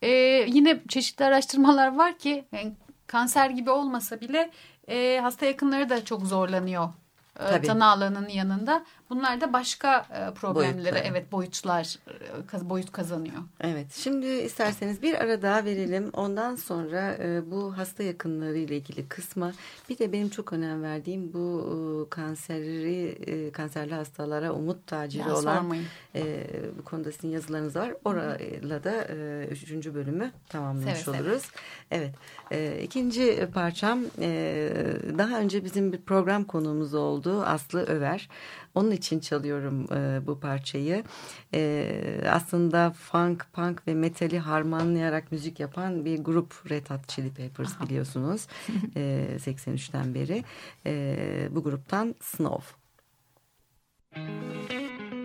e, yine çeşitli araştırmalar var ki yani kanser gibi olmasa bile e, hasta yakınları da çok zorlanıyor e, tanı alanının yanında. Bunlar da başka e, problemlere Boyutları. evet boyutlar e, boyut kazanıyor. Evet, şimdi isterseniz bir ara daha verelim. Ondan sonra e, bu hasta yakınları ile ilgili kısma bir de benim çok önem verdiğim bu kanseri kanserli hastalara umut taciri Ya, olan sormayın. bu konuda sizin yazılarınız var. Orayla da üçüncü bölümü tamamlamış Seve seve. oluruz. Evet, e, ikinci parçam daha önce bizim bir program konuğumuz oldu Aslı Över. Onun için çalıyorum e, bu parçayı. E, aslında funk, punk ve metali harmanlayarak müzik yapan bir grup Red Hot Chili Peppers biliyorsunuz. e, 83'ten beri. E, bu gruptan Snow. Come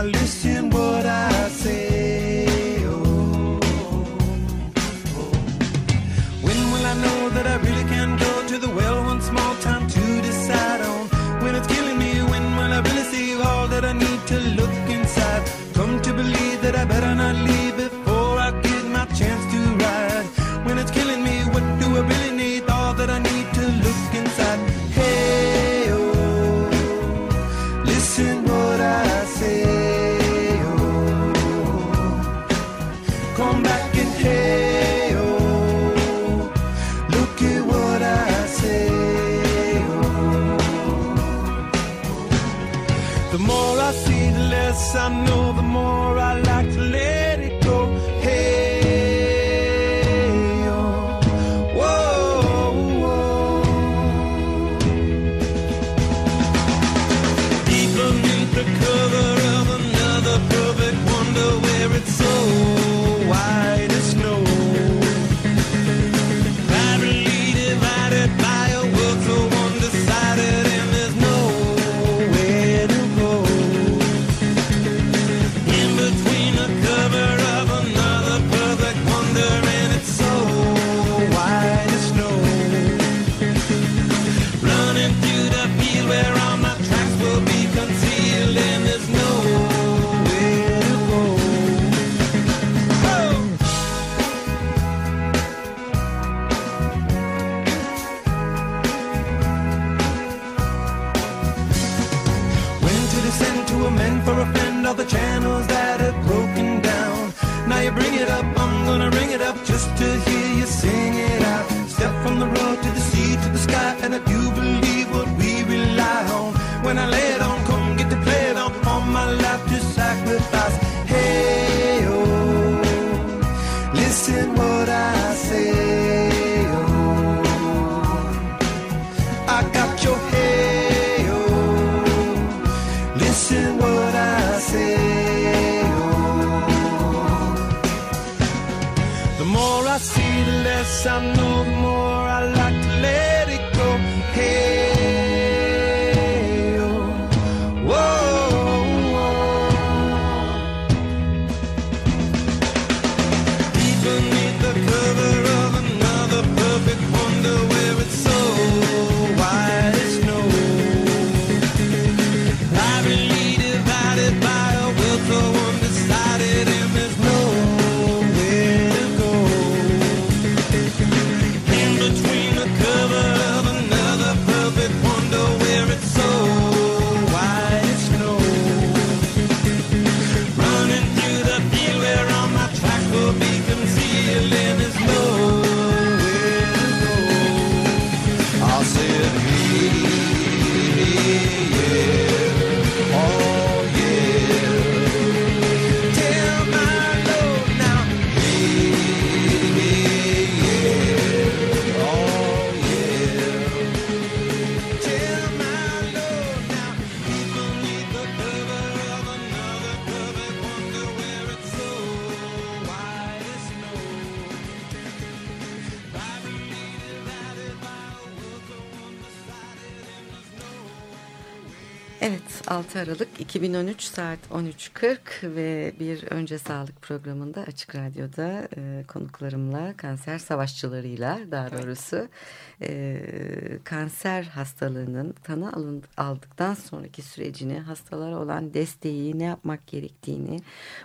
Alice just to hear you sing it out. Step from the road to the sea to the sky, and I do believe what we rely on. When I lay Evet 6 Aralık 2013 saat 13.40 ve bir önce sağlık programında Açık Radyo'da e, konuklarımla kanser savaşçılarıyla daha doğrusu e, kanser hastalığının tanı alın, aldıktan sonraki sürecini hastalara olan desteği ne yapmak gerektiğini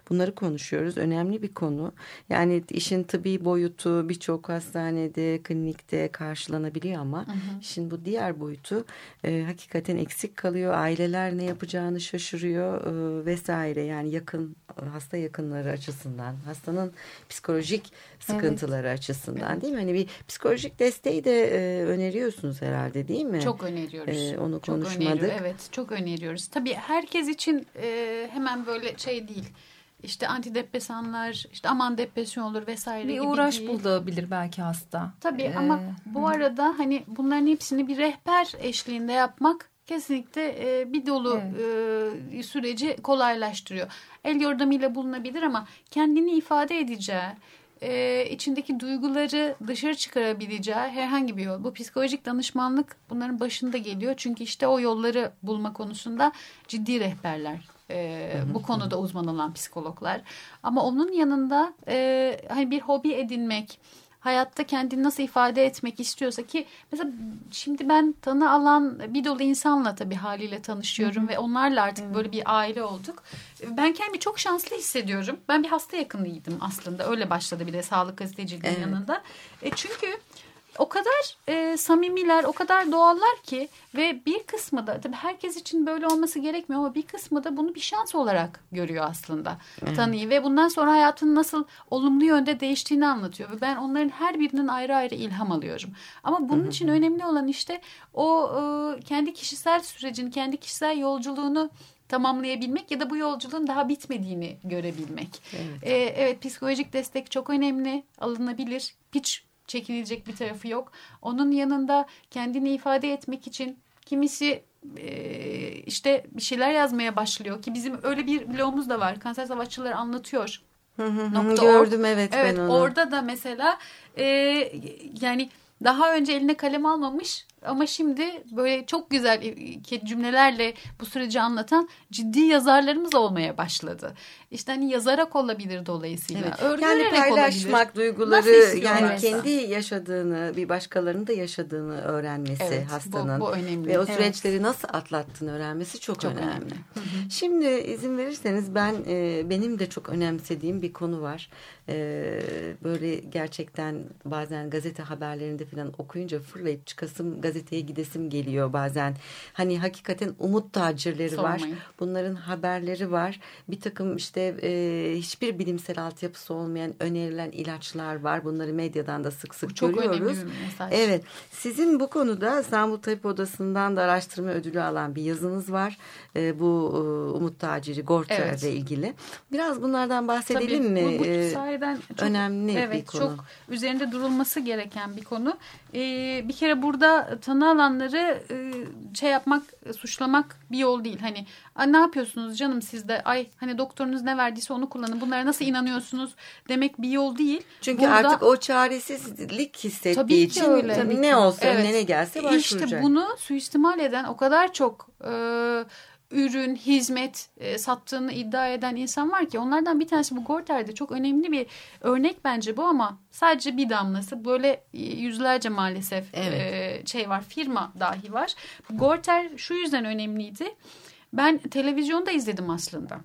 bunları konuşuyoruz. Önemli bir konu yani işin tıbbi boyutu birçok hastanede klinikte karşılanabiliyor ama hı hı. işin bu diğer boyutu e, hakikaten eksik kalıyor aile aileler ne yapacağını şaşırıyor e, vesaire yani yakın hasta yakınları açısından hastanın psikolojik sıkıntıları evet. açısından evet. değil mi? Hani bir psikolojik desteği de e, öneriyorsunuz herhalde değil mi? Çok öneriyoruz. E, onu çok konuşmadık. Evet çok öneriyoruz. Tabii herkes için e, hemen böyle şey değil işte antidepresanlar işte aman depresyon olur vesaire bir gibi uğraş değil. bulabilir belki hasta. Tabii ee, ama bu arada hani bunların hepsini bir rehber eşliğinde yapmak kesinlikle e, bir dolu evet. e, süreci kolaylaştırıyor. El yordamıyla bulunabilir ama kendini ifade edeceği, e, içindeki duyguları dışarı çıkarabileceği herhangi bir yol. Bu psikolojik danışmanlık bunların başında geliyor. Çünkü işte o yolları bulma konusunda ciddi rehberler. E, bu konuda uzman olan psikologlar. Ama onun yanında e, hani bir hobi edinmek, hayatta kendini nasıl ifade etmek istiyorsa ki mesela şimdi ben tanı alan bir dolu insanla tabii haliyle tanışıyorum Hı -hı. ve onlarla artık Hı -hı. böyle bir aile olduk. Ben kendimi çok şanslı hissediyorum. Ben bir hasta yakınıydım aslında. Öyle başladı bir de sağlık gazeteciliğinin evet. yanında. E çünkü o kadar e, samimiler, o kadar doğallar ki ve bir kısmı da tabii herkes için böyle olması gerekmiyor ama bir kısmı da bunu bir şans olarak görüyor aslında evet. tanıyı ve bundan sonra hayatının nasıl olumlu yönde değiştiğini anlatıyor ve ben onların her birinin ayrı ayrı ilham alıyorum. Ama bunun için önemli olan işte o e, kendi kişisel sürecini, kendi kişisel yolculuğunu tamamlayabilmek ya da bu yolculuğun daha bitmediğini görebilmek. Evet, ee, evet psikolojik destek çok önemli, alınabilir. Hiç çekinilecek bir tarafı yok. Onun yanında kendini ifade etmek için kimisi e, işte bir şeyler yazmaya başlıyor ki bizim öyle bir blogumuz da var. Kanser Savaşçıları anlatıyor. Gördüm or. evet, evet ben onu. Orada da mesela e, yani daha önce eline kalem almamış ama şimdi böyle çok güzel cümlelerle bu süreci anlatan ciddi yazarlarımız olmaya başladı. İşte hani yazarak olabilir dolayısıyla. Evet. Yani paylaşmak olabilir. duyguları yani kendi yaşadığını bir başkalarının da yaşadığını öğrenmesi evet, hastanın. Bu, bu önemli. Ve o süreçleri evet. nasıl atlattığını öğrenmesi çok, çok önemli. önemli. Şimdi izin verirseniz ben e, benim de çok önemsediğim bir konu var. E, böyle gerçekten bazen gazete haberlerinde falan okuyunca fırlayıp çıkasım gazeteye gidesim geliyor bazen. Hani hakikaten umut tacirleri Sormayın. var. Bunların haberleri var. Bir takım işte e, hiçbir bilimsel altyapısı olmayan önerilen ilaçlar var. Bunları medyadan da sık sık bu çok görüyoruz. Evet. Sizin bu konuda İstanbul Tabip Odası'ndan da araştırma ödülü alan bir yazınız var. E, bu e, umut taciri Gorta evet. ile ilgili. Biraz bunlardan bahsedelim Tabii, mi? Bu, bu e, sahiden çok önemli evet, bir konu. Çok üzerinde durulması gereken bir konu. Ee, bir kere burada tanı alanları e, şey yapmak, suçlamak bir yol değil. Hani ne yapıyorsunuz canım siz de ay hani doktorunuz ne verdiyse onu kullanın. Bunlara nasıl inanıyorsunuz demek bir yol değil. Çünkü Burada, artık o çaresizlik hissettiği tabii için öyle. Tabii ne olsa evet. önüne gelse başvuracak. İşte bunu suistimal eden o kadar çok... E, ürün, hizmet e, sattığını iddia eden insan var ki onlardan bir tanesi bu Gorter'de çok önemli bir örnek bence bu ama sadece bir damlası böyle e, yüzlerce maalesef evet. e, şey var firma dahi var. Gorter şu yüzden önemliydi. Ben televizyonda izledim aslında.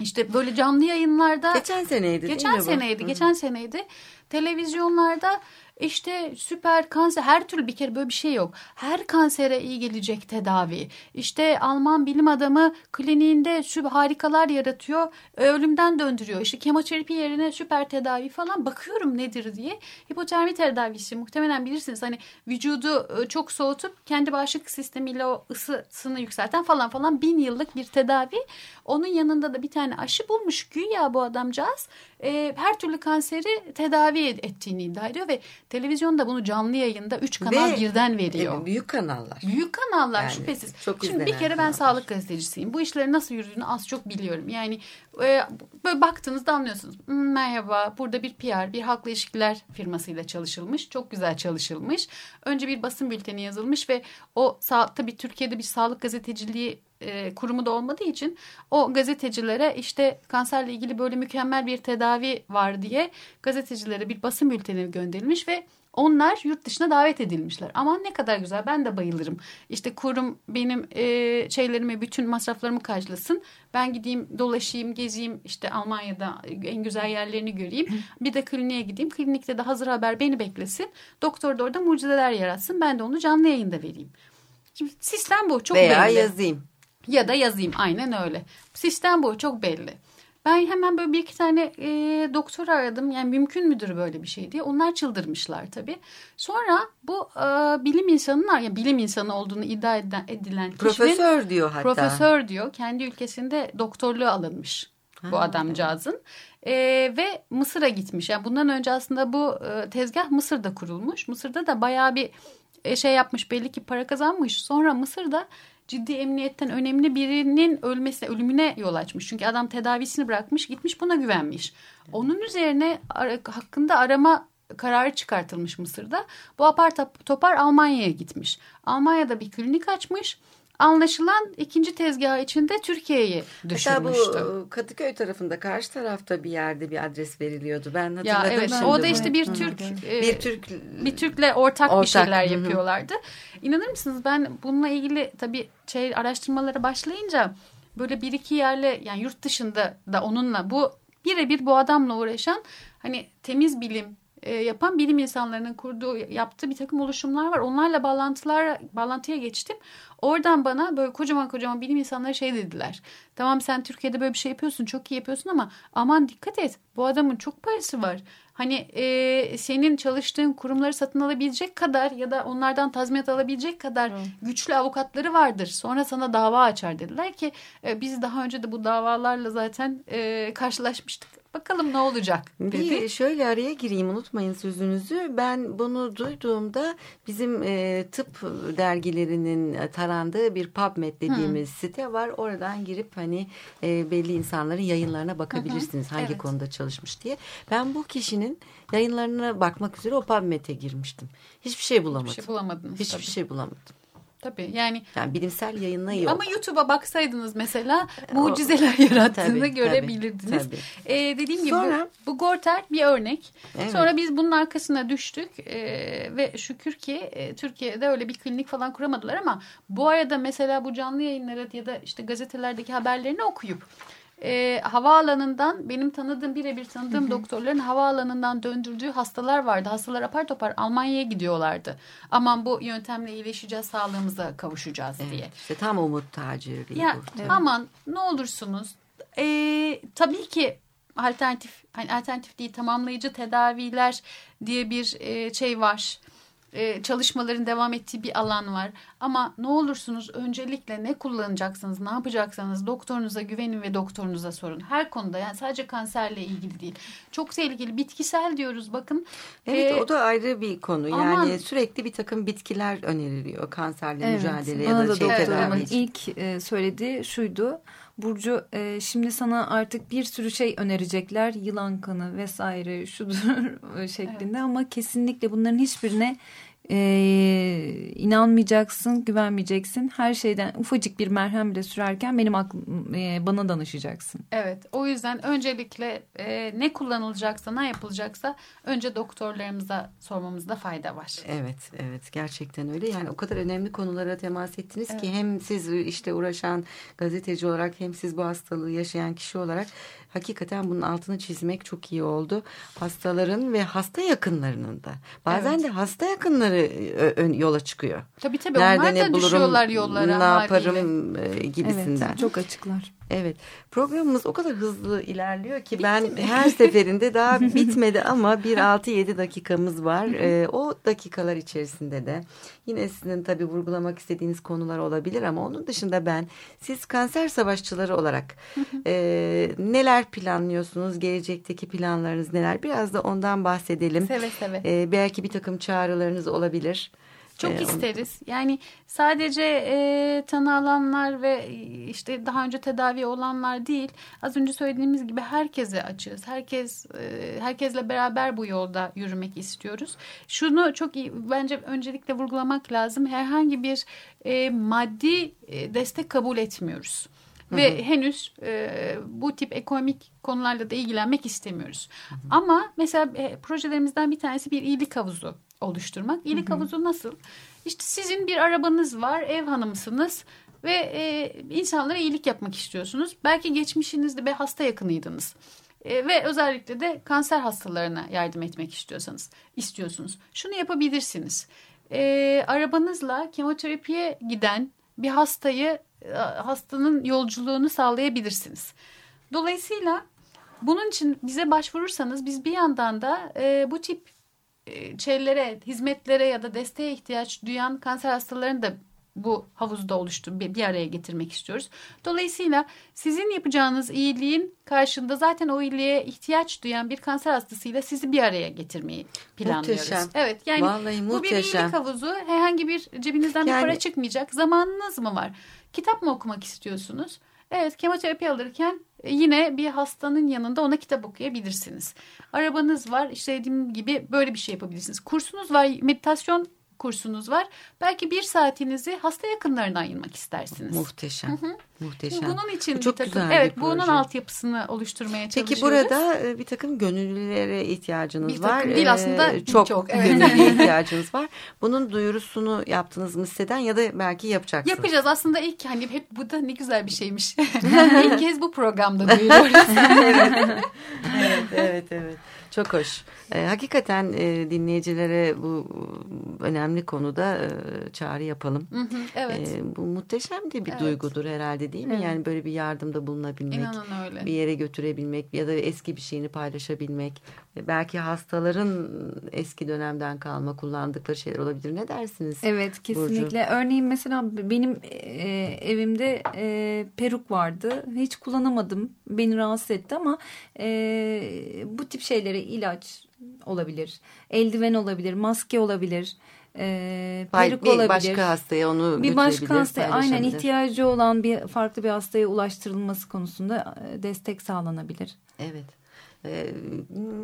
İşte böyle canlı yayınlarda. Geçen seneydi geçen seneydi, bu? Geçen seneydi. Televizyonlarda işte süper kanser her türlü bir kere böyle bir şey yok. Her kansere iyi gelecek tedavi. İşte Alman bilim adamı kliniğinde süper harikalar yaratıyor. Ölümden döndürüyor. İşte kemoterapi yerine süper tedavi falan bakıyorum nedir diye. Hipotermi tedavisi muhtemelen bilirsiniz. Hani vücudu e, çok soğutup kendi bağışıklık sistemiyle o ısısını yükselten falan falan bin yıllık bir tedavi. Onun yanında da bir tane aşı bulmuş güya bu adamcağız. E, her türlü kanseri tedavi ettiğini iddia ediyor ve Televizyonda bunu canlı yayında üç kanal Ve, birden veriyor. E, büyük kanallar. Büyük kanallar yani, şüphesiz. Çok Şimdi bir kere ben kanallar. sağlık gazetecisiyim. Bu işlerin nasıl yürüdüğünü az çok biliyorum. Yani e, böyle baktığınızda anlıyorsunuz. Hmm, merhaba burada bir PR, bir halkla ilişkiler firmasıyla çalışılmış. Çok güzel çalışılmış. Önce bir basın bülteni yazılmış ve o tabii Türkiye'de bir sağlık gazeteciliği e, kurumu da olmadığı için o gazetecilere işte kanserle ilgili böyle mükemmel bir tedavi var diye gazetecilere bir basın bülteni gönderilmiş ve onlar yurt dışına davet edilmişler. Ama ne kadar güzel ben de bayılırım. İşte kurum benim e, şeylerimi bütün masraflarımı karşılasın. Ben gideyim dolaşayım gezeyim işte Almanya'da en güzel yerlerini göreyim. Bir de kliniğe gideyim. Klinikte de hazır haber beni beklesin. Doktor da orada mucizeler yaratsın. Ben de onu canlı yayında vereyim. Şimdi sistem bu çok Veya belli. yazayım. Ya da yazayım aynen öyle. Sistem bu çok belli. Ben hemen böyle bir iki tane e, doktor aradım. Yani mümkün müdür böyle bir şey diye. Onlar çıldırmışlar tabii. Sonra bu e, bilim insanının, yani bilim insanı olduğunu iddia edilen, edilen kişinin Profesör diyor hatta. profesör diyor. Kendi ülkesinde doktorluğu alınmış bu adamcağızın. E, ve Mısır'a gitmiş. Yani bundan önce aslında bu e, tezgah Mısır'da kurulmuş. Mısır'da da bayağı bir e, şey yapmış belli ki para kazanmış. Sonra Mısır'da ciddi emniyetten önemli birinin ölmesine, ölümüne yol açmış. Çünkü adam tedavisini bırakmış, gitmiş buna güvenmiş. Onun üzerine hakkında arama kararı çıkartılmış Mısır'da. Bu apar topar Almanya'ya gitmiş. Almanya'da bir klinik açmış. Anlaşılan ikinci tezgahı içinde Türkiye'yi Hatta bu düşürmüştü. e, Kadıköy tarafında karşı tarafta bir yerde bir adres veriliyordu. Ben hatırladım. Ya evet şimdi o da işte bir. Türk e, bir Türk bir Türk'le ortak, bir Ortak, şeyler hı hı. yapıyorlardı. İnanır mısınız ben bununla ilgili tabii şey araştırmalara başlayınca böyle bir iki yerle yani yurt dışında da onunla bu birebir bu adamla uğraşan hani temiz bilim e, yapan bilim insanlarının kurduğu yaptığı bir takım oluşumlar var. Onlarla bağlantılar bağlantıya geçtim. Oradan bana böyle kocaman kocaman bilim insanları şey dediler. Tamam sen Türkiye'de böyle bir şey yapıyorsun çok iyi yapıyorsun ama aman dikkat et bu adamın çok parası var. Hani e, senin çalıştığın kurumları satın alabilecek kadar ya da onlardan tazminat alabilecek kadar güçlü avukatları vardır. Sonra sana dava açar dediler ki e, biz daha önce de bu davalarla zaten e, karşılaşmıştık. Bakalım ne olacak dedi. Bir şöyle araya gireyim unutmayın sözünüzü. Ben bunu duyduğumda bizim e, tıp dergilerinin tarandığı bir PubMed dediğimiz site var. Oradan girip hani e, belli insanların yayınlarına bakabilirsiniz. Hangi Evet. konuda çalışmış diye. Ben bu kişinin yayınlarına bakmak üzere o PubMed'e girmiştim. Hiçbir şey bulamadım. Bir şey bulamadınız Hiçbir tabii. şey bulamadım. Tabii yani Yani bilimsel yayınla yok. ama YouTube'a baksaydınız mesela mucizeler yarattığını Tabii, görebilirdiniz. tabii, Ee, dediğim gibi bu, bu Gorter bir örnek. Evet. Sonra biz bunun arkasına düştük Ee, ve şükür ki e, Türkiye'de öyle bir klinik falan kuramadılar ama bu arada mesela bu canlı yayınları ya da işte gazetelerdeki haberlerini okuyup e, havaalanından benim tanıdığım birebir tanıdığım doktorların havaalanından döndürdüğü hastalar vardı. Hastalar apar topar Almanya'ya gidiyorlardı. Aman bu yöntemle iyileşeceğiz, sağlığımıza kavuşacağız diye. Evet, işte tam umut taciri Ya bu. aman ne olursunuz. Ee, tabii ki alternatif hani alternatif değil tamamlayıcı tedaviler diye bir e, şey var. E, çalışmaların devam ettiği bir alan var. Ama ne olursunuz öncelikle ne kullanacaksınız, ne yapacaksanız doktorunuza güvenin ve doktorunuza sorun. Her konuda yani sadece kanserle ilgili değil. Çok tehlikeli bitkisel diyoruz bakın. Evet Ee, o da ayrı bir konu. Yani aman. sürekli bir takım bitkiler öneriliyor kanserle Evet, mücadele ya da şey tedavi için. ilk e, söylediği şuydu. Burcu e, şimdi sana artık bir sürü şey önerecekler. Yılan kanı vesaire şudur e, şeklinde ama kesinlikle bunların hiçbirine e, inanmayacaksın, güvenmeyeceksin. Her şeyden ufacık bir merhem bile sürerken benim aklım e, bana danışacaksın. Evet o yüzden öncelikle e, ne kullanılacaksa ne yapılacaksa önce doktorlarımıza sormamızda fayda var. Evet, evet gerçekten öyle. Yani o kadar önemli konulara temas ettiniz ki hem siz işte uğraşan gazeteci olarak hem siz bu hastalığı yaşayan kişi olarak hakikaten bunun altını çizmek çok iyi oldu. Hastaların ve hasta yakınlarının da. Bazen Evet. de hasta yakınları ön- yola çıkıyor. Tabii tabii onlar da düşüyorlar yollara ne yaparım e, gibisinden. Evet, çok açıklar. Evet programımız o kadar hızlı ilerliyor ki ben her seferinde daha bitmedi ama bir 6-7 dakikamız var. Ee, o dakikalar içerisinde de yine sizin tabii vurgulamak istediğiniz konular olabilir ama onun dışında ben siz kanser savaşçıları olarak e, neler planlıyorsunuz? Gelecekteki planlarınız neler? Biraz da ondan bahsedelim. Seve seve. Ee, belki bir takım çağrılarınız olabilir. Çok Ee, isteriz. Yani sadece e, tanı alanlar ve e, işte daha önce tedavi olanlar değil. Az önce söylediğimiz gibi herkese açığız. Herkes e, herkesle beraber bu yolda yürümek istiyoruz. Şunu çok iyi bence öncelikle vurgulamak lazım. Herhangi bir e, maddi e, destek kabul etmiyoruz. Ve henüz e, bu tip ekonomik konularla da ilgilenmek istemiyoruz. Ama mesela e, projelerimizden bir tanesi bir iyilik havuzu oluşturmak. İyilik havuzu nasıl? İşte sizin bir arabanız var, ev hanımısınız ve e, insanlara iyilik yapmak istiyorsunuz. Belki geçmişinizde bir hasta yakınıydınız. E, ve özellikle de kanser hastalarına yardım etmek istiyorsanız istiyorsunuz. Şunu yapabilirsiniz. E, arabanızla kemoterapiye giden bir hastayı hastanın yolculuğunu sağlayabilirsiniz. Dolayısıyla bunun için bize başvurursanız biz bir yandan da e, bu tip e, şeylere, hizmetlere ya da desteğe ihtiyaç duyan kanser hastalarını da bu havuzda oluştur bir, bir araya getirmek istiyoruz. Dolayısıyla sizin yapacağınız iyiliğin karşında zaten o iyiliğe ihtiyaç duyan bir kanser hastasıyla sizi bir araya getirmeyi planlıyoruz. Muhteşem. Evet yani Vallahi bu bir muhteşem. iyilik havuzu. Herhangi bir cebinizden Yani- bir para çıkmayacak. Zamanınız mı var? Kitap mı okumak istiyorsunuz? Evet kemoterapi alırken yine bir hastanın yanında ona kitap okuyabilirsiniz. Arabanız var işte dediğim gibi böyle bir şey yapabilirsiniz. Kursunuz var meditasyon kursunuz var. Belki bir saatinizi hasta yakınlarına ayırmak istersiniz. Muhteşem. Muhteşem. Bunun için Bu çok bir takım, güzel bir evet bunun proje. altyapısını oluşturmaya çalışıyoruz. Peki burada e, bir takım gönüllülere ihtiyacınız Bir takım var. değil Ee, aslında çok, çok, evet. gönüllüye ihtiyacınız var. Bunun duyurusunu yaptınız mı siteden ya da belki yapacaksınız. Yapacağız aslında ilk hani hep bu da ne güzel bir şeymiş. ilk kez bu programda duyuruyoruz. evet, evet, evet. Çok hoş. Ee, hakikaten e, dinleyicilere bu e, önemli konuda e, çağrı yapalım. Hı hı, evet. Ee, bu muhteşem de bir Evet. duygudur herhalde değil mi? Evet. Yani böyle bir yardımda bulunabilmek. İnanın öyle. bir yere götürebilmek ya da eski bir şeyini paylaşabilmek. E, Belki hastaların eski dönemden kalma kullandıkları şeyler olabilir. Ne dersiniz? Evet kesinlikle. Örneğin mesela benim e, evimde e, peruk vardı. Hiç kullanamadım. Beni rahatsız etti ama e, bu tip şeylere ilaç olabilir. Eldiven olabilir. Maske olabilir. E, peruk bir olabilir. başka hastaya onu bir başka hastaya aynen ihtiyacı olan bir farklı bir hastaya ulaştırılması konusunda destek sağlanabilir. Evet. Ee,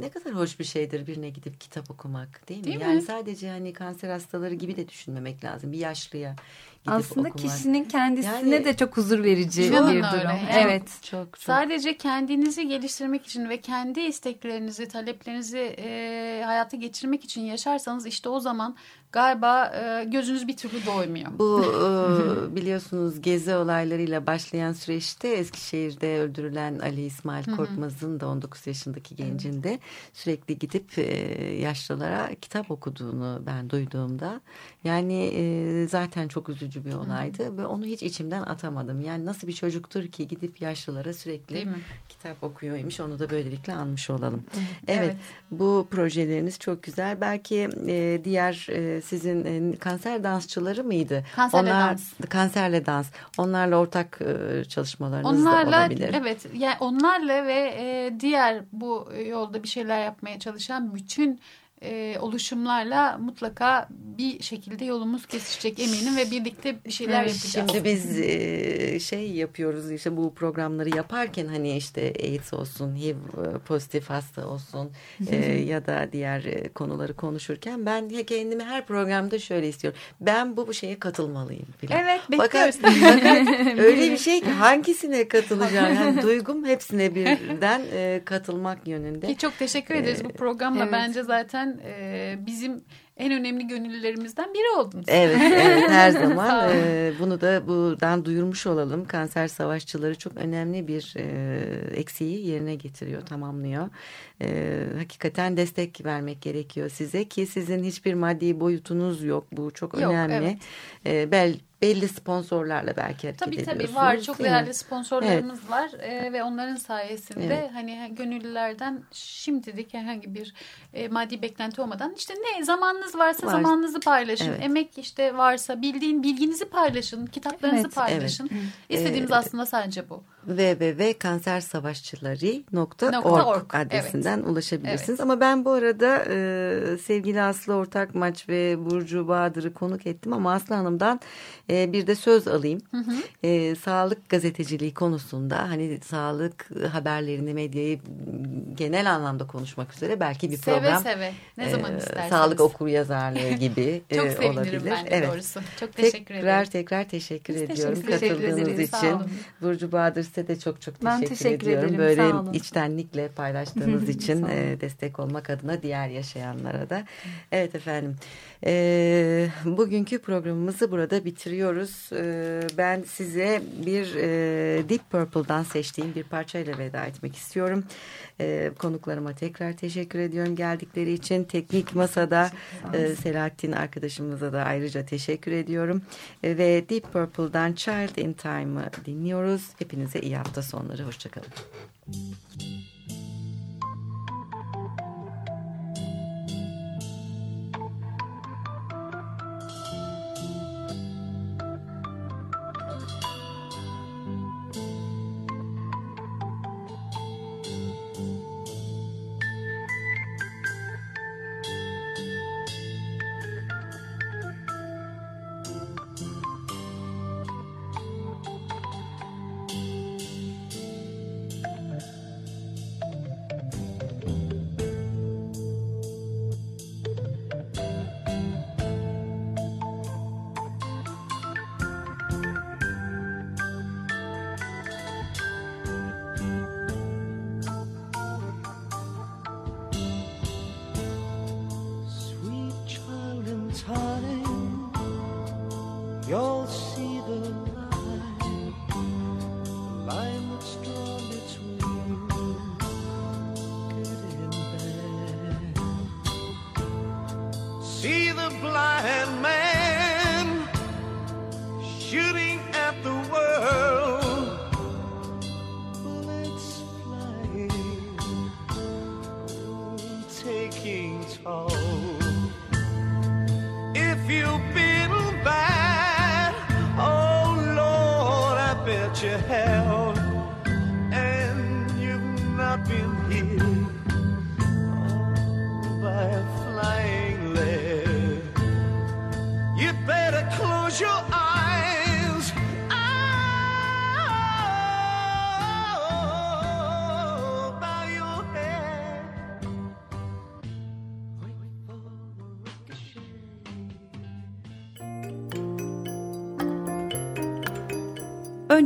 ne kadar hoş bir şeydir birine gidip kitap okumak değil mi? Değil mi? yani sadece hani kanser hastaları gibi de düşünmemek lazım. Bir yaşlıya gidip Aslında okumak. kişinin kendisine Yani- de çok huzur verici bir öyle. durum. Yani- Evet. Çok çok. Sadece kendinizi geliştirmek için ve kendi isteklerinizi, taleplerinizi e, hayata geçirmek için yaşarsanız işte o zaman galiba e, gözünüz bir türlü doymuyor. Bu e, biliyorsunuz gezi olaylarıyla başlayan süreçte Eskişehir'de öldürülen Ali İsmail Korkmaz'ın da 19 yaşındaki gencin de sürekli gidip e, yaşlılara kitap okuduğunu ben duyduğumda yani e, zaten çok üzücü bir olaydı ve onu hiç içimden atamadım. Yani nasıl bir çocuktur ki gidip yaşlılara sürekli kitap okuyormuş onu da böylelikle anmış olalım. Evet, Evet. bu projeleriniz çok güzel. Belki e, diğer e, sizin e, kanser dansçıları mıydı? Kanserle Onlar, dans. Kanserle dans. Onlarla ortak e, çalışmalarınız da Onlarla olabilir. evet yani onlarla ve e, diğer bu yolda bir şeyler yapmaya çalışan bütün e, oluşumlarla mutlaka bir şekilde yolumuz kesişecek eminim ve birlikte bir şeyler Evet, yapacağız. Şimdi biz e, şey yapıyoruz işte bu programları yaparken hani işte AIDS olsun, HIV e, pozitif hasta olsun e, ya da diğer e, konuları konuşurken ben kendimi her programda şöyle istiyorum. Ben bu, bu şeye katılmalıyım filan. Evet bekliyoruz. fakat öyle bir şey ki hangisine katılacağım? Yani duygum hepsine birden e, katılmak yönünde. Ki çok teşekkür ederiz bu programla evet. bence zaten e, bizim en önemli gönüllülerimizden biri oldunuz. Evet, evet her zaman e, bunu da buradan duyurmuş olalım. Kanser savaşçıları çok önemli bir e, eksiği yerine getiriyor, tamamlıyor. E, hakikaten destek vermek gerekiyor size ki sizin hiçbir maddi boyutunuz yok. Bu çok Yok, önemli. E, bel, belli sponsorlarla belki hareket Tabii tabii ediyorsunuz, var çok değerli sponsorlarımız var e, ve onların sayesinde Evet. hani gönüllülerden şimdilik herhangi bir e, maddi beklenti olmadan işte ne zamanınız varsa Var. zamanınızı paylaşın. Evet. Emek işte varsa bildiğin bilginizi paylaşın. Kitaplarınızı Evet, paylaşın. İstediğimiz Ee, aslında sadece bu. www.kansersavaşçıları.org .org, adresinden ulaşabilirsiniz. Evet. Ama ben bu arada e, sevgili Aslı Ortakmaç ve Burcu Bahadır'ı konuk ettim ama Aslı Hanım'dan e, bir de söz alayım. E, sağlık gazeteciliği konusunda hani sağlık haberlerini medyayı genel anlamda konuşmak üzere belki bir Seve program. seve. Ne zaman e, isterseniz. Sağlık okur yazarlığı gibi Çok e, olabilir. ben de Evet. doğrusu. Çok teşekkür tekrar ederim. tekrar teşekkür Biz ediyorum teşekkür katıldığınız için. Burcu Bahadır size de çok çok Ben teşekkür, teşekkür ediyorum. ederim, Böyle sağ olun. içtenlikle paylaştığınız için e, destek olmak adına diğer yaşayanlara da. Evet efendim. E, bugünkü programımızı burada bitiriyoruz. E, ben size bir e, Deep Purple'dan seçtiğim bir parçayla veda etmek istiyorum. E, konuklarıma tekrar teşekkür ediyorum geldikleri için. Teknik Masa'da e, Selahattin arkadaşımıza da ayrıca teşekkür ediyorum. E, ve Deep Purple'dan Child in Time'ı dinliyoruz. Hepinize iyi hafta sonları. Hoşçakalın.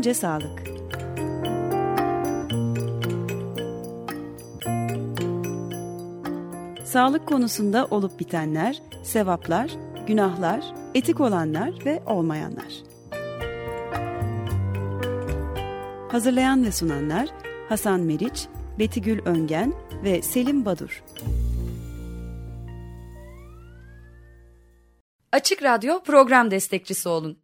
Önce sağlık. Sağlık konusunda olup bitenler, sevaplar, günahlar, etik olanlar ve olmayanlar. Hazırlayan ve sunanlar Hasan Meriç, Betigül Öngen ve Selim Badur. Açık Radyo program destekçisi olun.